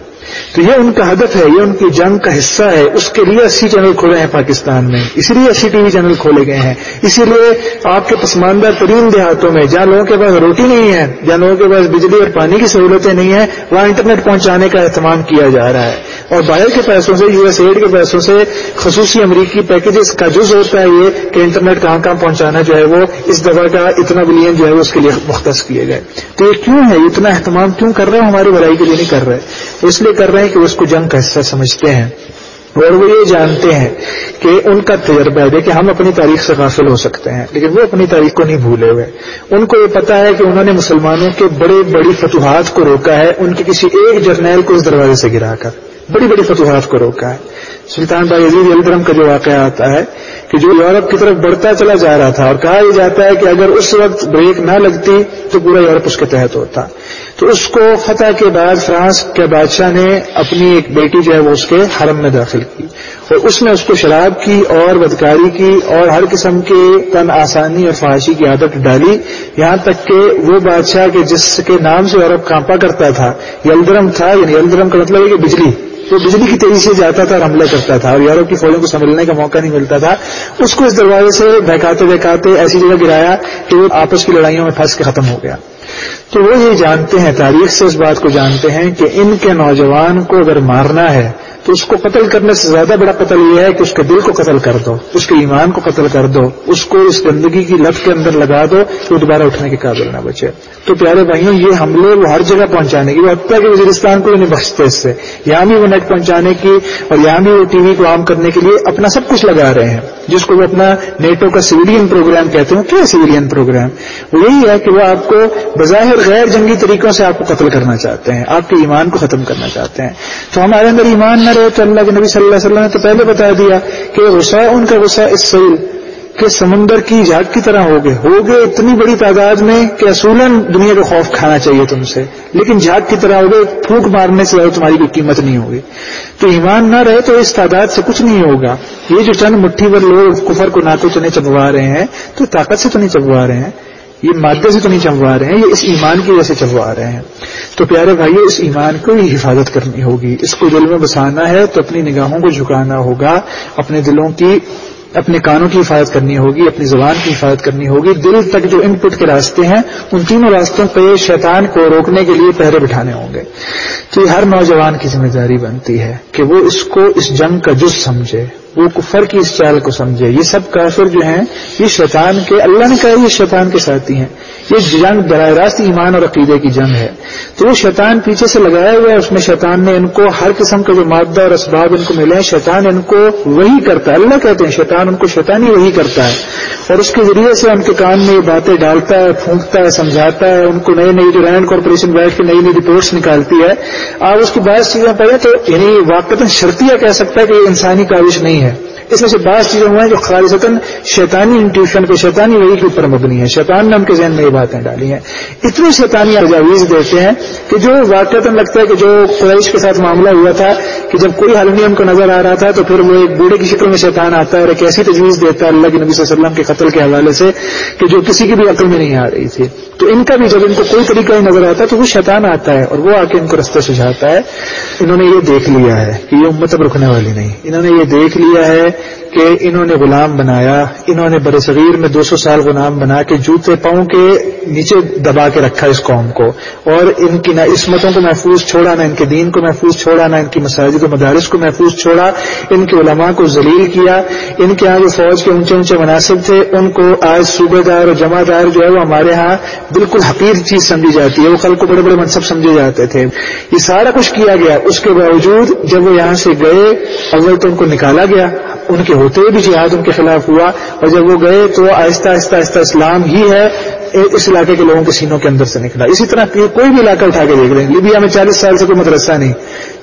تو یہ ان کا ہدف ہے، یہ ان کی جنگ کا حصہ ہے۔ اس کے لیے اسی چینل کھولے ہیں پاکستان میں۔ اسی لیے اسی ٹی وی چینل کھولے گئے ہیں۔ اسی لیے آپ کے پسماندہ ترین دیہاتوں میں، جہاں لوگوں کے پاس روٹی نہیں ہے، جہاں لوگوں کے پاس بجلی اور پانی کی سہولتیں نہیں ہیں، وہاں انٹرنیٹ پہنچانے کا اہتمام کیا جا رہا ہے۔ اور باہر کے پیسوں سے، یو ایس ایڈ کے پیسوں سے، خصوصی امریکی پیکجز کا جز ہوتا ہے یہ کہ انٹرنیٹ کہاں کہاں پہنچانا جو ہے وہ اس دفعہ کا اتنا بلین جو ہے وہ اس کے لیے مختص کیے گئے۔ تو یہ کیوں ہے؟ اتنا اہتمام کیوں کر رہے ہیں ہماری بڑائی کے لیے نہیں کر رہے۔ اس لیے کر رہے ہیں کہ اس کو جنگ کا حصہ سمجھتے ہیں۔ اور وہ یہ جانتے ہیں کہ ان کا تجربہ ہے۔ کہ ہم اپنی تاریخ سے غافل ہو سکتے ہیں، لیکن وہ اپنی تاریخ کو نہیں بھولے ہوئے۔ ان کو یہ پتا ہے کہ انہوں نے مسلمانوں کے بڑے بڑی فتوحات کو روکا ہے۔ ان کے کسی ایک جرنیل کو اس دروازے سے گرا کر، بڑی بڑی فتوحات کو روکا ہے۔ سلطان بائی عزیز یعنی الدرم کا جو واقعہ آتا ہے کہ جو یورپ کی طرف بڑھتا چلا جا رہا تھا اور کہا یہ جاتا ہے کہ اگر اس وقت بریک نہ لگتی تو پورا یورپ اس کے تحت ہوتا۔ تو اس کو فتح کے بعد فرانس کے بادشاہ نے اپنی ایک بیٹی جو ہے وہ اس کے حرم میں داخل کی اور اس نے اس کو شراب کی اور بدکاری کی اور ہر قسم کے تن آسانی اور فحاشی کی عادت ڈالی۔ یہاں تک کہ وہ بادشاہ کے جس کے نام سے یورپ کانپا کرتا تھا، یلدرم تھا یعنی یلدرم کا مطلب ہے کہ بجلی۔ وہ بجلی کی تیزی سے جاتا تھا اور حملہ کرتا تھا اور یورپ کی فوجوں کو سنبھلنے کا موقع نہیں ملتا تھا، اس کو اس دروازے سے بہکاتے بہکاتے ایسی جگہ گرایا کہ وہ آپس کی لڑائیوں میں پھنس کے ختم ہو گیا۔ تو وہ یہ جانتے ہیں، تاریخ سے اس بات کو جانتے ہیں کہ ان کے نوجوان کو اگر مارنا ہے تو اس کو قتل کرنے سے زیادہ بڑا قتل یہ ہے کہ اس کے دل کو قتل کر دو، اس کے ایمان کو قتل کر دو، اس کو اس گندگی کی لت کے اندر لگا دو کہ وہ دوبارہ اٹھنے کے قابل نہ بچے۔ تو پیارے بھائیوں، یہ حملے وہ ہر جگہ پہنچانے کی وہ اب تک وزیرستان کو نہیں بخشتے اس سے۔ یہاں بھی وہ نیٹ پہنچانے کی اور یہاں بھی وہ ٹی وی کو عام کرنے کے لیے اپنا سب کچھ لگا رہے ہیں، جس کو وہ اپنا نیٹو کا سویلین پروگرام کہتے ہیں۔ کیا سویلین پروگرام وہ یہی ہے کہ وہ آپ کو بظاہر غیر جنگی طریقوں سے آپ کو قتل کرنا چاہتے ہیں، آپ کے ایمان کو ختم کرنا چاہتے ہیں۔ تو ہمارے اندر ایمان نہ رہے تو اللہ کے نبی صلی اللہ علیہ وسلم نے تو پہلے بتا دیا کہ غصہ ان کا غصہ اس سیل کہ سمندر کی جھاگ کی طرح ہو گئے ہو گئے اتنی بڑی تعداد میں کہ اصولاً دنیا کو خوف کھانا چاہیے تم سے۔ لیکن جھاگ کی طرح ہو گئے پھونک مارنے سے تمہاری کوئی قیمت نہیں ہوگی۔ تو ایمان نہ رہے تو اس تعداد سے کچھ نہیں ہوگا۔ یہ جو چند مٹھی بھر لوگ کفر کو ناکو چنے چبوا رہے ہیں، تو طاقت سے تو نہیں چبوا رہے ہیں۔ یہ مادے سے تو نہیں چبوا رہے ہیں، یہ اس ایمان کی وجہ سے چبوا رہے ہیں۔ تو پیارے بھائی اس ایمان کو ہی حفاظت کرنی ہوگی۔ اس کو دل میں بسانا ہے تو اپنی نگاہوں کو جھکانا ہوگا، اپنے دلوں کی، اپنے کانوں کی حفاظت کرنی ہوگی، اپنی زبان کی حفاظت کرنی ہوگی۔ دل تک جو ان پٹ کے راستے ہیں، ان تینوں راستوں پہ شیطان کو روکنے کے لیے پہرے بٹھانے ہوں گے۔ تو یہ ہر نوجوان کی ذمہ داری بنتی ہے کہ وہ اس کو، اس جنگ کا جز سمجھے۔ وہ کفر کی اس چال کو سمجھے۔ یہ سب کافر جو ہیں، یہ شیطان کے، اللہ نے کہا یہ شیطان کے ساتھی ہیں۔ یہ جنگ براہ راست ایمان اور عقیدے کی جنگ ہے۔ تو وہ شیطان پیچھے سے لگایا ہوا ہے، اس میں شیطان نے ان کو ہر قسم کا جو مادہ اور اسباب ان کو ملے ہیں، شیطان ان کو وہی کرتا ہے۔ اللہ کہتے ہیں، شیطان ان کو شیطان ہی وہی کرتا ہے۔ اور اس کے ذریعے سے ان کے کان میں یہ باتیں ڈالتا ہے، پھونکتا ہے، سمجھاتا ہے۔ ان کو نئے نئی جو رینڈ کارپوریشن بیٹھ کے نئی نئی رپورٹس نکالتی ہے۔ آپ اس کی بعض چیزیں پڑھیں تو یعنی واقع شرطیہ کہہ سکتا ہے کہ یہ انسانی کاوش نہیں ہے۔ ہے اس میں سے بعض چیزیں ہوئے ہیں جو خالصتاً شیطانی انٹیوشن پہ شیطانی وہی کے اوپر مبنی ہے شیطان نے ان کے ذہن میں یہ باتیں ڈالی ہیں۔ اتنی شیطانی تجاویز دیتے ہیں کہ جو واقع لگتا ہے کہ جو قریش کے ساتھ معاملہ ہوا تھا کہ جب کوئی حل نہیں ان کو نظر آ رہا تھا تو پھر وہ ایک بوڑھے کی شکل میں شیطان آتا ہے اور ایک ایسی تجویز دیتا ہے اللہ کے نبی صلی اللہ علیہ وسلم کے قتل کے حوالے سے کہ جو کسی کی بھی عقل میں نہیں آ رہی تھی۔ تو ان کا بھی جب ان کو کوئی طریقہ ہی نظر آتا ہے تو وہ شیطان آتا ہے اور وہ آ کے ان کو رستے سجھاتا ہے۔ انہوں نے یہ دیکھ لیا ہے کہ یہ امت اب رکنے والی نہیں۔ انہوں نے یہ دیکھ لیا ہے کہ انہوں نے غلام بنایا، انہوں نے بر صغیر میں دو سو سال غلام بنا کے جوتے پاؤں کے نیچے دبا کے رکھا اس قوم کو۔ اور ان کی نہ عصمتوں کو محفوظ چھوڑا، نہ ان کے دین کو محفوظ چھوڑا، نہ ان کی مساجد و مدارس کو محفوظ چھوڑا۔ ان کے علماء کو ذلیل کیا۔ ان کے جو فوج کے اونچے اونچے مناسب تھے۔ ان کو آج صوبے دار اور جمع دار جو ہے وہ ہمارے ہاں بالکل حقیر چیز سمجھی جاتی ہے۔ وہ کل کو بڑے بڑے منصب سمجھے جاتے تھے۔ یہ سارا کچھ کیا گیا۔ اس کے باوجود جب وہ یہاں سے گئے، اول تو ان کو نکالا گیا۔ ان کے ہوتے ہوئے بھی جہاد ان کے خلاف ہوا اور جب وہ گئے تو آہستہ آہستہ آہستہ اسلام ہی ہے اس علاقے کے لوگوں کے سینوں کے اندر سے نکلا۔ اسی طرح کوئی بھی علاقہ اٹھا کے دیکھ لیں، لیبیا میں چالیس سال سے کوئی مدرسہ نہیں۔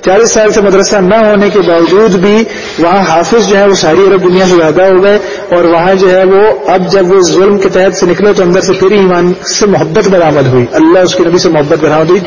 چالیس سال سے مدرسہ نہ ہونے کے باوجود بھی وہاں حافظ جو ہے وہ ساری عرب دنیا سے زیادہ ہو گئے اور وہاں جو ہے وہ اب جب وہ ظلم کے تحت سے نکلے تو اندر سے پھر ایمان سے محبت برآمد ہوئی۔ اللہ اس کے نبی سے محبت برآمد ہوئی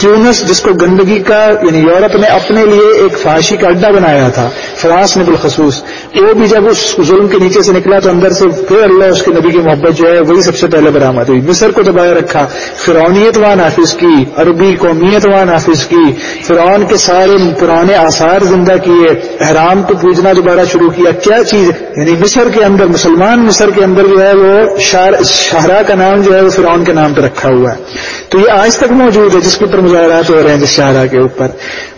ٹیونس جس کو گندگی کا یعنی یورپ نے اپنے لیے ایک فاشی کا اڈا بنایا تھا فرانس نے بالخصوص وہ بھی جب اس ظلم کے نیچے سے نکلا تو اندر سے پھر اللہ اس کے نبی کی محبت جو ہے وہی سب سے پہلے برآمد ہوئی۔ مصر کو دبایا رکھا فرونیت وہاں نافذ کی، عربی قومیت وہاں نافذ کی، فرعون کے ساتھ سارے پرانے آثار زندہ کیے، احرام کو پوجنا دوبارہ شروع کیا۔ کیا چیز؟ یعنی مصر کے اندر، مسلمان مصر کے اندر جو ہے وہ شاہراہ کا نام جو ہے وہ فرعون کے نام پہ رکھا ہوا ہے۔ تو یہ آج تک موجود ہے، جس کے اوپر مظاہرات ہو رہے ہیں، جس شاہراہ کے اوپر۔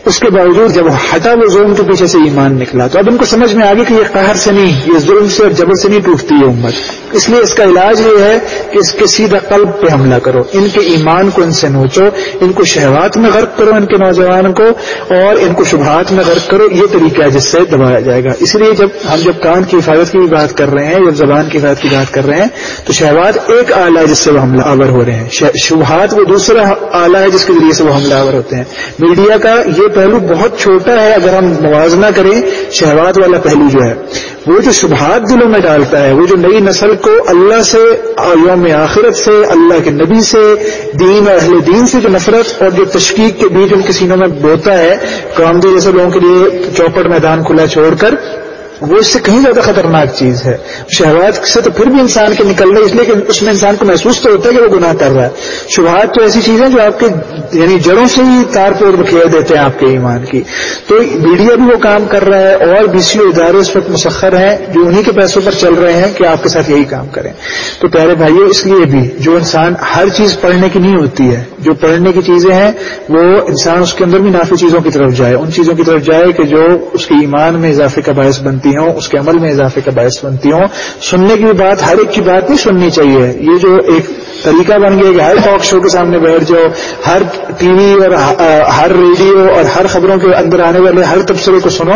اس کے باوجود جب ہٹا وہ ظلم کے پیچھے سے ایمان نکلا تو اب ان کو سمجھ میں آگے کہ یہ قہر سے نہیں، یہ ظلم سے اور جبر سے نہیں ٹوٹتی ہے امت۔ اس لیے اس کا علاج یہ ہے کہ اس کے سیدھا قلب پہ حملہ کرو۔ ان کے ایمان کو ان سے نوچو، ان کو شہوات میں غرق کرو ان کے نوجوان کو اور ان کو شبہات میں غرق کرو۔ یہ طریقہ ہے جس سے دبایا جائے گا۔ اس لیے جب ہم جب کان کی حفاظت کی بھی بات کر رہے ہیں، جب زبان کی حفاظت کی بات کر رہے ہیں، تو شہوات ایک آلہ ہے جس سے وہ حملہ آور ہو رہے ہیں۔ شبہات وہ دوسرا آلہ ہے جس کے ذریعے سے وہ حملہ آور ہوتے ہیں۔ میڈیا کا یہ پہلو بہت چھوٹا ہے، اگر ہم موازنہ کریں شہوات والا پہلو جو ہے، وہ جو شبہات دلوں میں ڈالتا ہے، وہ جو نئی نسل کو اللہ سے، یوم آخرت سے، اللہ کے نبی سے، دین اور اہل دین سے جو نفرت اور جو تشکیق کے بیچ ان کے سینوں میں بوتا ہے، کامدے جیسے لوگوں کے لیے چوپٹ میدان کھلا چھوڑ کر وہ اس سے کہیں زیادہ خطرناک چیز ہے۔ شہوات سے تو پھر بھی انسان کے نکل رہے اس لیے کہ اس میں انسان کو محسوس تو ہوتا ہے کہ وہ گناہ کر رہا ہے۔ شبہات تو ایسی چیزیں جو آپ کے یعنی جڑوں سے ہی تار پور بکھیر دیتے ہیں آپ کے ایمان کی۔ تو میڈیا بھی وہ کام کر رہا ہے، اور بی سی او ادارے اس وقت مسخر ہیں جو انہی کے پیسوں پر چل رہے ہیں کہ آپ کے ساتھ یہی کام کریں۔ تو پیارے بھائیو، اس لیے بھی جو انسان ہر چیز پڑھنے کی نہیں ہوتی ہے، جو پڑھنے کی چیزیں ہیں، وہ انسان اس کے اندر بھی نافی چیزوں کی طرف جائے۔ ان چیزوں کی طرف جائے کہ جو اس کے ایمان میں اضافے کا باعث بنتی بنتی ہوں، اس کے عمل میں اضافے کا باعث بنتی ہوں۔ سننے کی بات، ہر ایک کی بات نہیں سننی چاہیے۔ یہ جو ایک طریقہ بن گیا کہ ہر ٹاک شو کے سامنے بیٹھ جاؤ، ہر ٹی وی اور ہر ریڈیو اور ہر خبروں کے اندر آنے والے ہر تبصرے کو سنو۔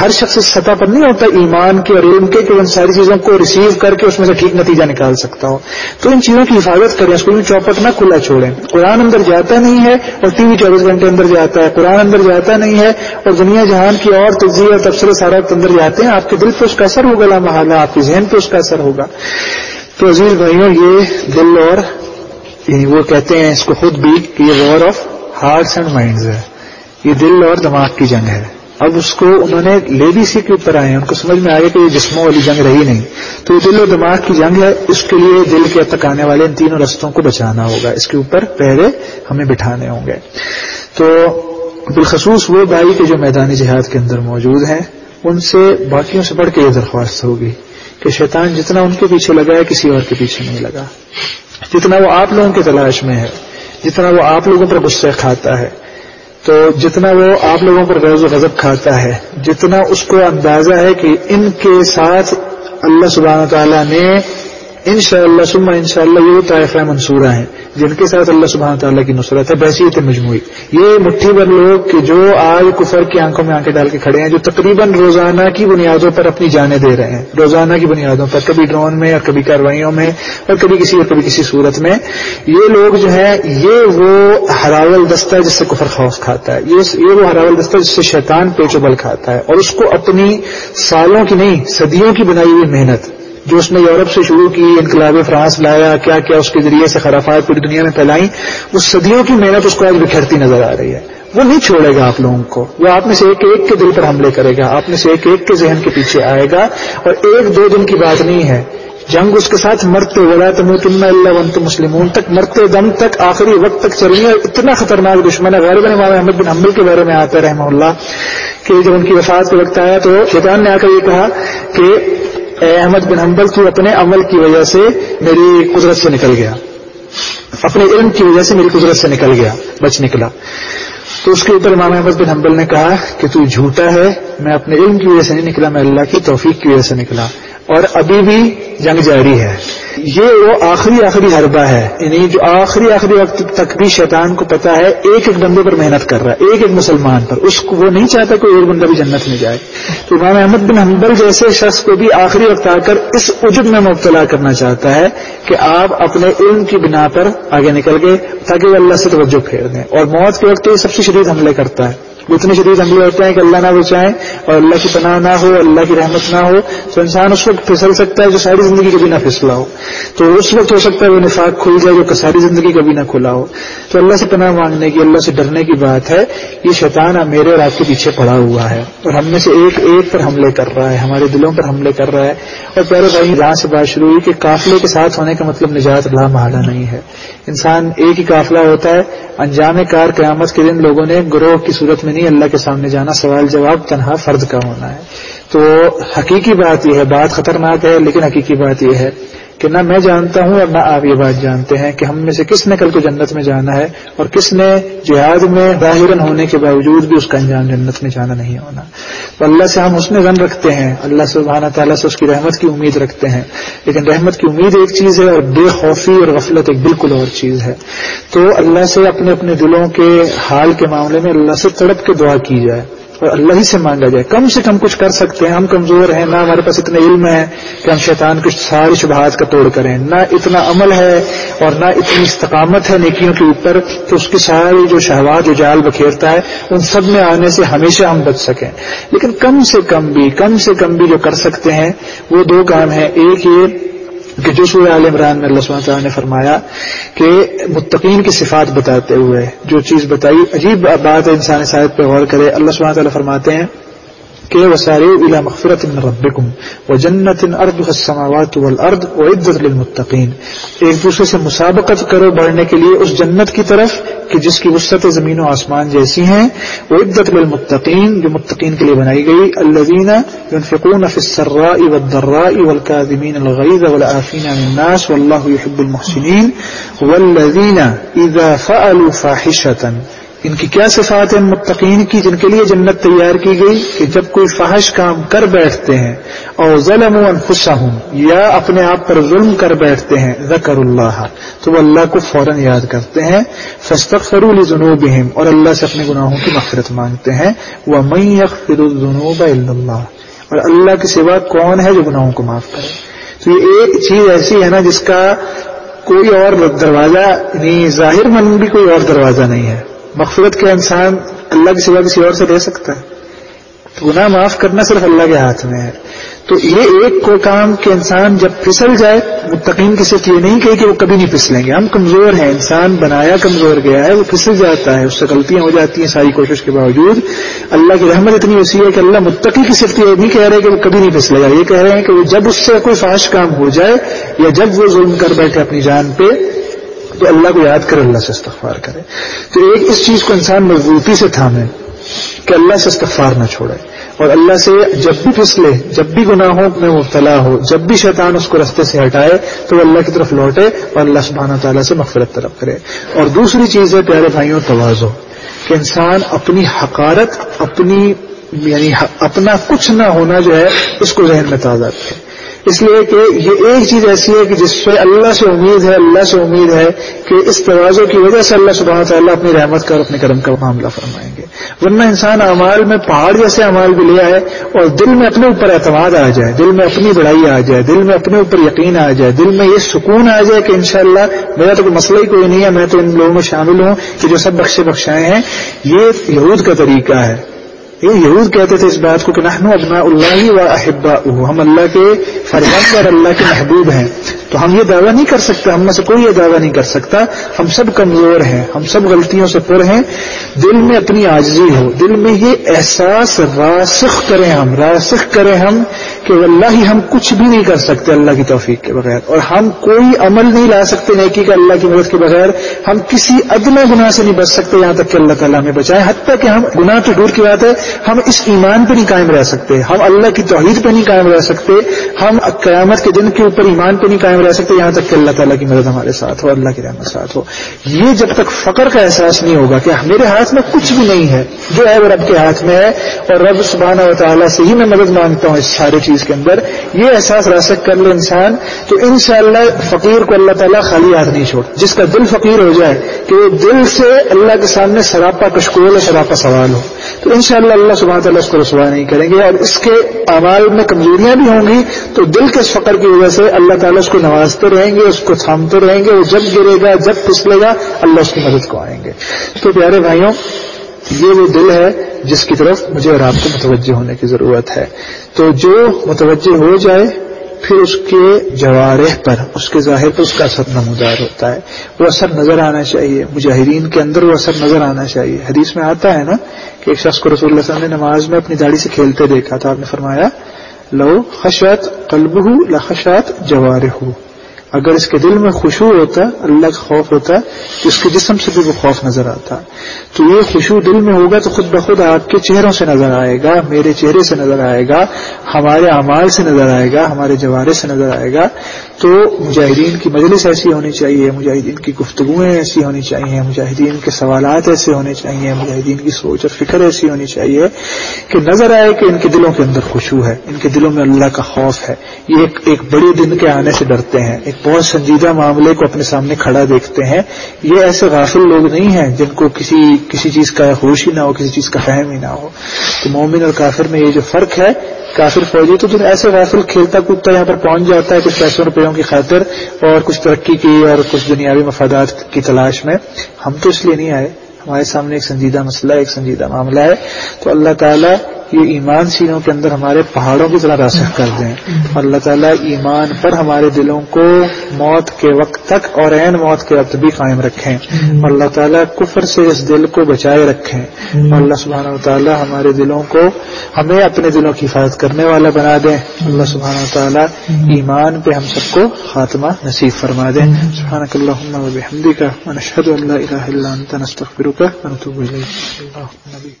ہر شخص اس سطح پر نہیں ہوتا ایمان کے اور علم کے کہ ان ساری چیزوں کو ریسیو کر کے اس میں سے ٹھیک نتیجہ نکال سکتا ہو تو ان چیزوں کی حفاظت کریں، اسکول میں چوپٹ نہ کھلا چھوڑیں۔ قرآن اندر جاتا نہیں ہے اور ٹی وی چوبیس گھنٹے اندر جاتا ہے۔ قرآن اندر جاتا نہیں ہے اور دنیا جہان کی اور تجزیے اور تبصرے سارا اندر جاتے ہیں۔ آپ کے دل پہ اس کا اثر ہوگا، لامحالہ آپ کے ذہن پہ اس کا اثر ہوگا۔ تو عزیز بھائیوں، یہ دل اور یعنی وہ کہتے ہیں اس کو خود بھی، کہ یہ war of hearts and minds ہے۔ یہ دل اور دماغ کی جنگ ہے۔ اب اس کو انہوں نے لے بھی سی کے اوپر آئے ان کو سمجھ میں آئے کہ یہ جسموں والی جنگ رہی نہیں۔ تو یہ دل و دماغ کی جنگ ہے۔ اس کے لیے دل کے تک آنے والے ان تینوں رستوں کو بچانا ہوگا۔ اس کے اوپر پہرے ہمیں بٹھانے ہوں گے۔ تو بالخصوص وہ بھائی کے جو میدانی جہاد کے اندر موجود ہیں ان سے باقیوں سے بڑھ کے یہ درخواست ہوگی کہ شیطان جتنا ان کے پیچھے لگا ہے، کسی اور کے پیچھے نہیں لگا۔ جتنا وہ آپ لوگوں کی تلاش میں ہے، جتنا وہ آپ لوگوں پر غصے کھاتا ہے، تو جتنا وہ آپ لوگوں پر غرض و غضب کھاتا ہے، جتنا اس کو اندازہ ہے کہ ان کے ساتھ اللہ سبحانہ تعالیٰ نے ان شاء اللہ سما ان شاء اللہ یہ طائفہ منصورہ ہیں، جن کے ساتھ اللہ سبحانہ تعالیٰ کی نصرت ہے بحثیت مجموعی۔ یہ مٹھی بھر لوگ کہ جو آج کفر کی آنکھوں میں آنکھیں ڈال کے کھڑے ہیں، جو تقریباً روزانہ کی بنیادوں پر اپنی جانیں دے رہے ہیں۔ روزانہ کی بنیادوں پر، کبھی ڈرون میں اور کبھی کاروائیوں میں، اور کبھی کسی اور کبھی کسی صورت میں۔ یہ لوگ جو ہیں، یہ وہ ہراول دستہ جس سے کفر خوف کھاتا ہے، یہ وہ ہراول دستہ جس سے شیطان پیچو بل کھاتا ہے، اور اس کو اپنی سالوں کی نہیں، صدیوں کی بنائی ہوئی محنت جو اس نے یورپ سے شروع کی انقلاب فرانس لایا، کیا کیا اس کے ذریعے سے خرافات پوری دنیا میں پھیلائی اس صدیوں کی محنت اس کو آج بکھرتی نظر آ رہی ہے۔ وہ نہیں چھوڑے گا آپ لوگوں کو، وہ آپ میں سے ایک ایک کے دل پر حملے کرے گا، آپ میں سے ایک ایک کے ذہن کے پیچھے آئے گا اور ایک دو دن کی بات نہیں ہے۔ جنگ اس کے ساتھ مرتے، ولا تم تم اللہ ونت مسلمون تک مرتے دم تک آخری وقت تک چلنی ہے۔ اتنا خطرناک دشمن ہے۔ غیر امام احمد بن حمل کے بارے میں آتا ہے رحمہ اللہ کہ جب ان کی وفات کا وقت آیا تو شیطان نے آ کر یہ کہا کہ احمد بن حنبل تو اپنے عمل کی وجہ سے میری قدرت سے نکل گیا۔ اپنے علم کی وجہ سے میری قدرت سے نکل گیا، بچ نکلا۔ تو اس کے اوپر امام احمد بن حنبل نے کہا کہ تو جھوٹا ہے، میں اپنے علم کی وجہ سے نہیں نکلا، میں اللہ کی توفیق کی وجہ سے نکلا۔ اور ابھی بھی جنگ جاری ہے۔ یہ وہ آخری آخری حربہ ہے یعنی جو آخری آخری وقت تک بھی شیطان کو پتا ہے، ایک ایک بندے پر محنت کر رہا ہے، ایک ایک مسلمان پر۔ اس کو وہ نہیں چاہتا کوئی ایک بندہ بھی جنت میں جائے۔ تو امام احمد بن حنبل جیسے شخص کو بھی آخری وقت آ کر اس عجب میں مبتلا کرنا چاہتا ہے کہ آپ اپنے علم کی بنا پر آگے نکل گئے تاکہ وہ اللہ سے توجہ پھیر دیں۔ اور موت کے وقت یہ سب سے شدید حملے کرتا ہے۔ اتنے شدید حملے ہوتے ہیں کہ اللہ نہ بچائیں اور اللہ کی پناہ نہ ہو، اللہ کی رحمت نہ ہو، تو انسان اس وقت پھسل سکتا ہے جو ساری زندگی کبھی نہ پھسلا ہو۔ تو اس وقت ہو سکتا ہے وہ نفاق کھل جائے جو ساری زندگی کبھی نہ کھلا ہو۔ تو اللہ سے پناہ مانگنے کی، اللہ سے ڈرنے کی بات ہے، یہ شیطان میرے اور آپ کے پیچھے پڑا ہوا ہے اور ہم میں سے ایک ایک پر حملے کر رہا ہے، ہمارے دلوں پر حملے کر رہا ہے۔ اور پیارے بھائی راہ سے بات شروع ہوئی کہ قافلے کے ساتھ ہونے کا مطلب نجات لا محالہ نہیں ہے۔ انسان ایک ہی قافلہ ہوتا ہے، انجام کار قیامت کے دن لوگوں نے گروہ کی صورت میں نہیں، اللہ کے سامنے جانا، سوال جواب، تنہا فرد کا ہونا ہے۔ تو حقیقی بات یہ ہے، بات خطرناک ہے، لیکن حقیقی بات یہ ہے۔ کہ نہ میں جانتا ہوں اور نہ آپ یہ بات جانتے ہیں کہ ہم میں سے کس نے کل کو جنت میں جانا ہے اور کس نے جہاد میں ظاہر ہونے کے باوجود بھی اس کا انجام جنت میں جانا نہیں ہونا۔ تو اللہ سے ہم اس میں رکھتے ہیں۔ اللہ سبحانہ تعالیٰ سے اس کی رحمت کی امید رکھتے ہیں۔ لیکن رحمت کی امید ایک چیز ہے اور بے خوفی اور غفلت ایک بالکل اور چیز ہے۔ تو اللہ سے اپنے اپنے دلوں کے حال کے معاملے میں اللہ سے تڑپ کے دعا کی جائے۔ اور اللہ ہی سے مانگا جائے۔ کم سے کم کچھ کر سکتے ہیں۔ ہم کمزور ہیں، نہ ہمارے پاس اتنے علم ہے کہ ہم شیطان کی ساری شبہات کا توڑ کریں۔ نہ اتنا عمل ہے اور نہ اتنی استقامت ہے نیکیوں کے اوپر کہ اس کی ساری جو شہوات، جو جال بکھیرتا ہے، ان سب میں آنے سے ہمیشہ ہم بچ سکیں۔ لیکن کم سے کم بھی، کم سے کم بھی جو کر سکتے ہیں، وہ دو کام ہیں۔ ایک یہ کہ جو سورہ عال عمران میں اللہ سبحانہ تعالیٰ نے فرمایا کہ متقین کی صفات بتاتے ہوئے جو چیز بتائی، عجیب بات ہے، انسان صاحب پہ غور کرے، اللہ سبحانہ تعالیٰ فرماتے ہیں کہ وساری الا مغفرت من ربکم و جنت ارد السماوات والارض و عدت للمتقین ایک دوسرے سے مسابقت کرو بڑھنے کے لیے اس جنت کی طرف کہ جس کی وسط زمین و آسمان جیسی ہیں۔ وہ عدت للمتقین، جو متقین کے لیے بنائی گئی۔ الذین ينفقون في السراء والضراء والكاظمين الغيظ والعافين عن الناس والله يحب المحسنين والذين اذا فعلوا فاحشة ان کی کیا صفات ہیں متقین کی جن کے لیے جنت تیار کی گئی کہ جب کوئی فحش کام کر بیٹھتے ہیں؟ اور ظلم ہوں یا اپنے آپ پر ظلم کر بیٹھتے ہیں ذکر اللہ تو وہ اللہ کو فوراً یاد کرتے ہیں۔ فستق فرول اور اللہ سے اپنے گناہوں کی مغفرت مانگتے ہیں۔ وہ مئی الجنوب اللہ۔ اور اللہ کے سوا کون ہے جو گناہوں کو معاف کرے؟ تو یہ ایک چیز ایسی ہے نا جس کا کوئی اور دروازہ نہیں ظاہر من بھی کوئی اور دروازہ نہیں ہے۔ مغفرت کے انسان اللہ کی سوا کسی اور سے لے سکتا ہے۔ تو گناہ معاف کرنا صرف اللہ کے ہاتھ میں ہے۔ تو یہ ایک کو کام کہ انسان جب پھسل جائے، متقین کی صرف یہ نہیں کہی کہ وہ کبھی نہیں پھسلیں گے۔ ہم کمزور ہیں، انسان بنایا کمزور گیا ہے، وہ پھسل جاتا ہے، اس سے غلطیاں ہو جاتی ہیں ساری کوشش کے باوجود۔ اللہ کی رحمت اتنی وسیع ہے کہ اللہ متقی کی صرف یہ نہیں کہہ رہے کہ وہ کبھی نہیں پھسلے گا۔ یہ کہہ رہے ہیں کہ وہ جب اس سے کوئی فاش کام ہو جائے یا جب وہ ظلم کر بیٹھے اپنی جان پہ تو اللہ کو یاد کر اللہ سے استغفار کرے۔ تو ایک اس چیز کو انسان مضبوطی سے تھامے کہ اللہ سے استغفار نہ چھوڑے۔ اور اللہ سے جب بھی پھسلے، جب بھی گناہوں میں مبتلا ہو جب بھی شیطان اس کو رستے سے ہٹائے، تو وہ اللہ کی طرف لوٹے اور اللہ سبحانہ تعالیٰ سے مغفرت طلب کرے۔ اور دوسری چیز ہے، پیارے بھائیوں توازو کہ انسان اپنی حقارت، اپنی یعنی اپنا کچھ نہ ہونا جو ہے، اس کو ذہن میں تازہ رکھے۔ اس لیے کہ یہ ایک چیز ایسی ہے کہ جس سے اللہ سے امید ہے، اللہ سے امید ہے کہ اس توازوں کی وجہ سے اللہ سبحانہ تعالیٰ اپنی رحمت کا اور اپنے کرم کا معاملہ فرمائیں گے۔ ورنہ انسان اعمال میں پہاڑ جیسے اعمال بھی لے آئے اور دل میں اپنے اوپر اعتماد آ جائے، دل میں اپنی بڑائی آ جائے، دل میں اپنے اوپر یقین آ جائے، دل میں یہ سکون آ جائے کہ انشاءاللہ میرا تو کوئی مسئلہ ہی کوئی نہیں ہے، میں تو ان لوگوں میں شامل ہوں کہ جو سب بخشے بخشائے ہیں۔ یہ یہود کا طریقہ ہے۔ یہ یہود کہتے تھے اس بات کو کہ نحنو ابنا اللہ و احبا ہم اللہ کے فرزند اور اللہ کے محبوب ہیں۔ تو ہم یہ دعویٰ نہیں کر سکتے، ہم میں سے کوئی یہ دعویٰ نہیں کر سکتا۔ ہم سب کمزور ہیں، ہم سب غلطیوں سے پر ہیں۔ دل میں اپنی آجزی ہو، دل میں یہ احساس راسخ کریں ہم، راسخ کریں ہم کہ اللہ ہی ہم کچھ بھی نہیں کر سکتے اللہ کی توفیق کے بغیر۔ اور ہم کوئی عمل نہیں لا سکتے نیکی کا اللہ کی مدد کے بغیر۔ ہم کسی ادنا گناہ سے نہیں بچ سکتے یہاں تک کہ اللہ تعالیٰ ہمیں بچائے۔ حتیٰ کہ ہم گناہ تو دور کی بات ہے، ہم اس ایمان پہ نہیں قائم رہ سکتے، ہم اللہ کی توحید پہ نہیں قائم رہ سکتے۔ ہم قیامت کے دن کے اوپر ایمان پہ نہیں قائم رہ سکتے، یہاں تک کہ اللہ تعالیٰ کی مدد ہمارے ساتھ ہو، اللہ کی رحمت ساتھ ہو۔ یہ جب تک فقر کا احساس نہیں ہوگا کہ میرے ہاتھ میں کچھ بھی نہیں ہے، جو ہے وہ رب کے ہاتھ میں ہے، اور رب سبحانہ و تعالیٰ سے ہی میں مدد مانگتا ہوں اس سارے چیز کے اندر، یہ احساس راسک کر لے انسان، تو انشاءاللہ فقیر کو اللہ تعالیٰ خالی ہاتھ نہیں چھوڑ، جس کا دل فقیر ہو جائے کہ وہ دل سے اللہ کے سامنے سراپا کشکول اور سراپا سوال ہو۔ تو انشاءاللہ اللہ سبحانہ تعالیٰ اس کو رسوا نہیں کریں گے، اور اس کے اعمال میں کمزوریاں بھی ہوں گی، تو دل کے اس فقر کی وجہ سے اللہ تعالیٰ اس کو نوازتے رہیں گے، اس کو تھامتے رہیں گے، وہ جب گرے گا، جب پھسلے گا، اللہ اس کی مدد کو آئیں گے۔ تو پیارے بھائیوں، یہ وہ دل ہے جس کی طرف مجھے اور آپ کو متوجہ ہونے کی ضرورت ہے۔ تو جو متوجہ ہو جائے، پھر اس کے جوارح پر، اس کے ظاہر پر اس کا اثر نمودار ہوتا ہے۔ وہ اثر نظر آنا چاہیے۔ مجاہدین کے اندر وہ اثر نظر آنا چاہیے۔ حدیث میں آتا ہے نا کہ ایک شخص کو رسول اللہ صلی اللہ علیہ وسلم نے نماز میں اپنی داڑھی سے کھیلتے دیکھا تھا، آپ نے فرمایا لو خشات قلب ہو لخشات جوار ہو اگر اس کے دل میں خوشبو ہوتا، اللہ کا خوف ہوتا، تو اس کے جسم سے بھی وہ خوف نظر آتا. تو یہ خوشبو دل میں ہوگا تو خود بخود آپ کے چہروں سے نظر آئے گا، میرے چہرے سے نظر آئے گا، ہمارے اعمال سے نظر آئے گا، ہمارے جوارے سے نظر آئے گا۔ تو مجاہدین کی مجلس ایسی ہونی چاہیے، مجاہدین کی گفتگویں ایسی ہونی چاہیے، مجاہدین کے سوالات ایسے ہونے چاہیے، مجاہدین کی سوچ اور فکر ایسی ہونی چاہیے کہ نظر آئے کہ ان کے دلوں کے اندر خوشبو ہے، ان کے دلوں میں اللہ کا خوف ہے۔ یہ ایک ایک بڑے دن کے آنے سے ڈرتے ہیں۔ ایک بہت سنجیدہ معاملے کو اپنے سامنے کھڑا دیکھتے ہیں۔ یہ ایسے غافل لوگ نہیں ہیں جن کو کسی کسی چیز کا ہوش ہی نہ ہو، کسی چیز کا فہم ہی نہ ہو۔ تو مومن اور کافر میں یہ جو فرق ہے، کافر فوجی تو ایسے غافل کھیلتا کودتا یہاں پر پہنچ جاتا ہے کچھ پیسوں روپیوں کی خاطر اور کچھ ترقی کی اور کچھ دنیاوی مفادات کی تلاش میں ہم تو اس لیے نہیں آئے، ہمارے سامنے ایک سنجیدہ مسئلہ، ایک سنجیدہ معاملہ ہے۔ تو اللہ تعالیٰ یہ ایمان سینوں کے اندر ہمارے پہاڑوں کی طرح راسخ کر دیں۔ اور اللہ تعالیٰ ایمان پر ہمارے دلوں کو موت کے وقت تک اور عین موت کے وقت بھی قائم رکھیں۔ اور اللہ تعالیٰ کفر سے اس دل کو بچائے رکھیں۔ اور اللہ سبحانہ و تعالیٰ ہمارے دلوں کو ہمیں اپنے دلوں کی حفاظت کرنے والا بنا دیں۔ اللہ سبحانہ و تعالیٰ ایمان پہ ہم سب کو خاتمہ نصیب فرما دیں۔ سبحانہ اللہ کا اللہ الہ الا انت، نستغفرک ونتوب الیک۔ اللہ نبی۔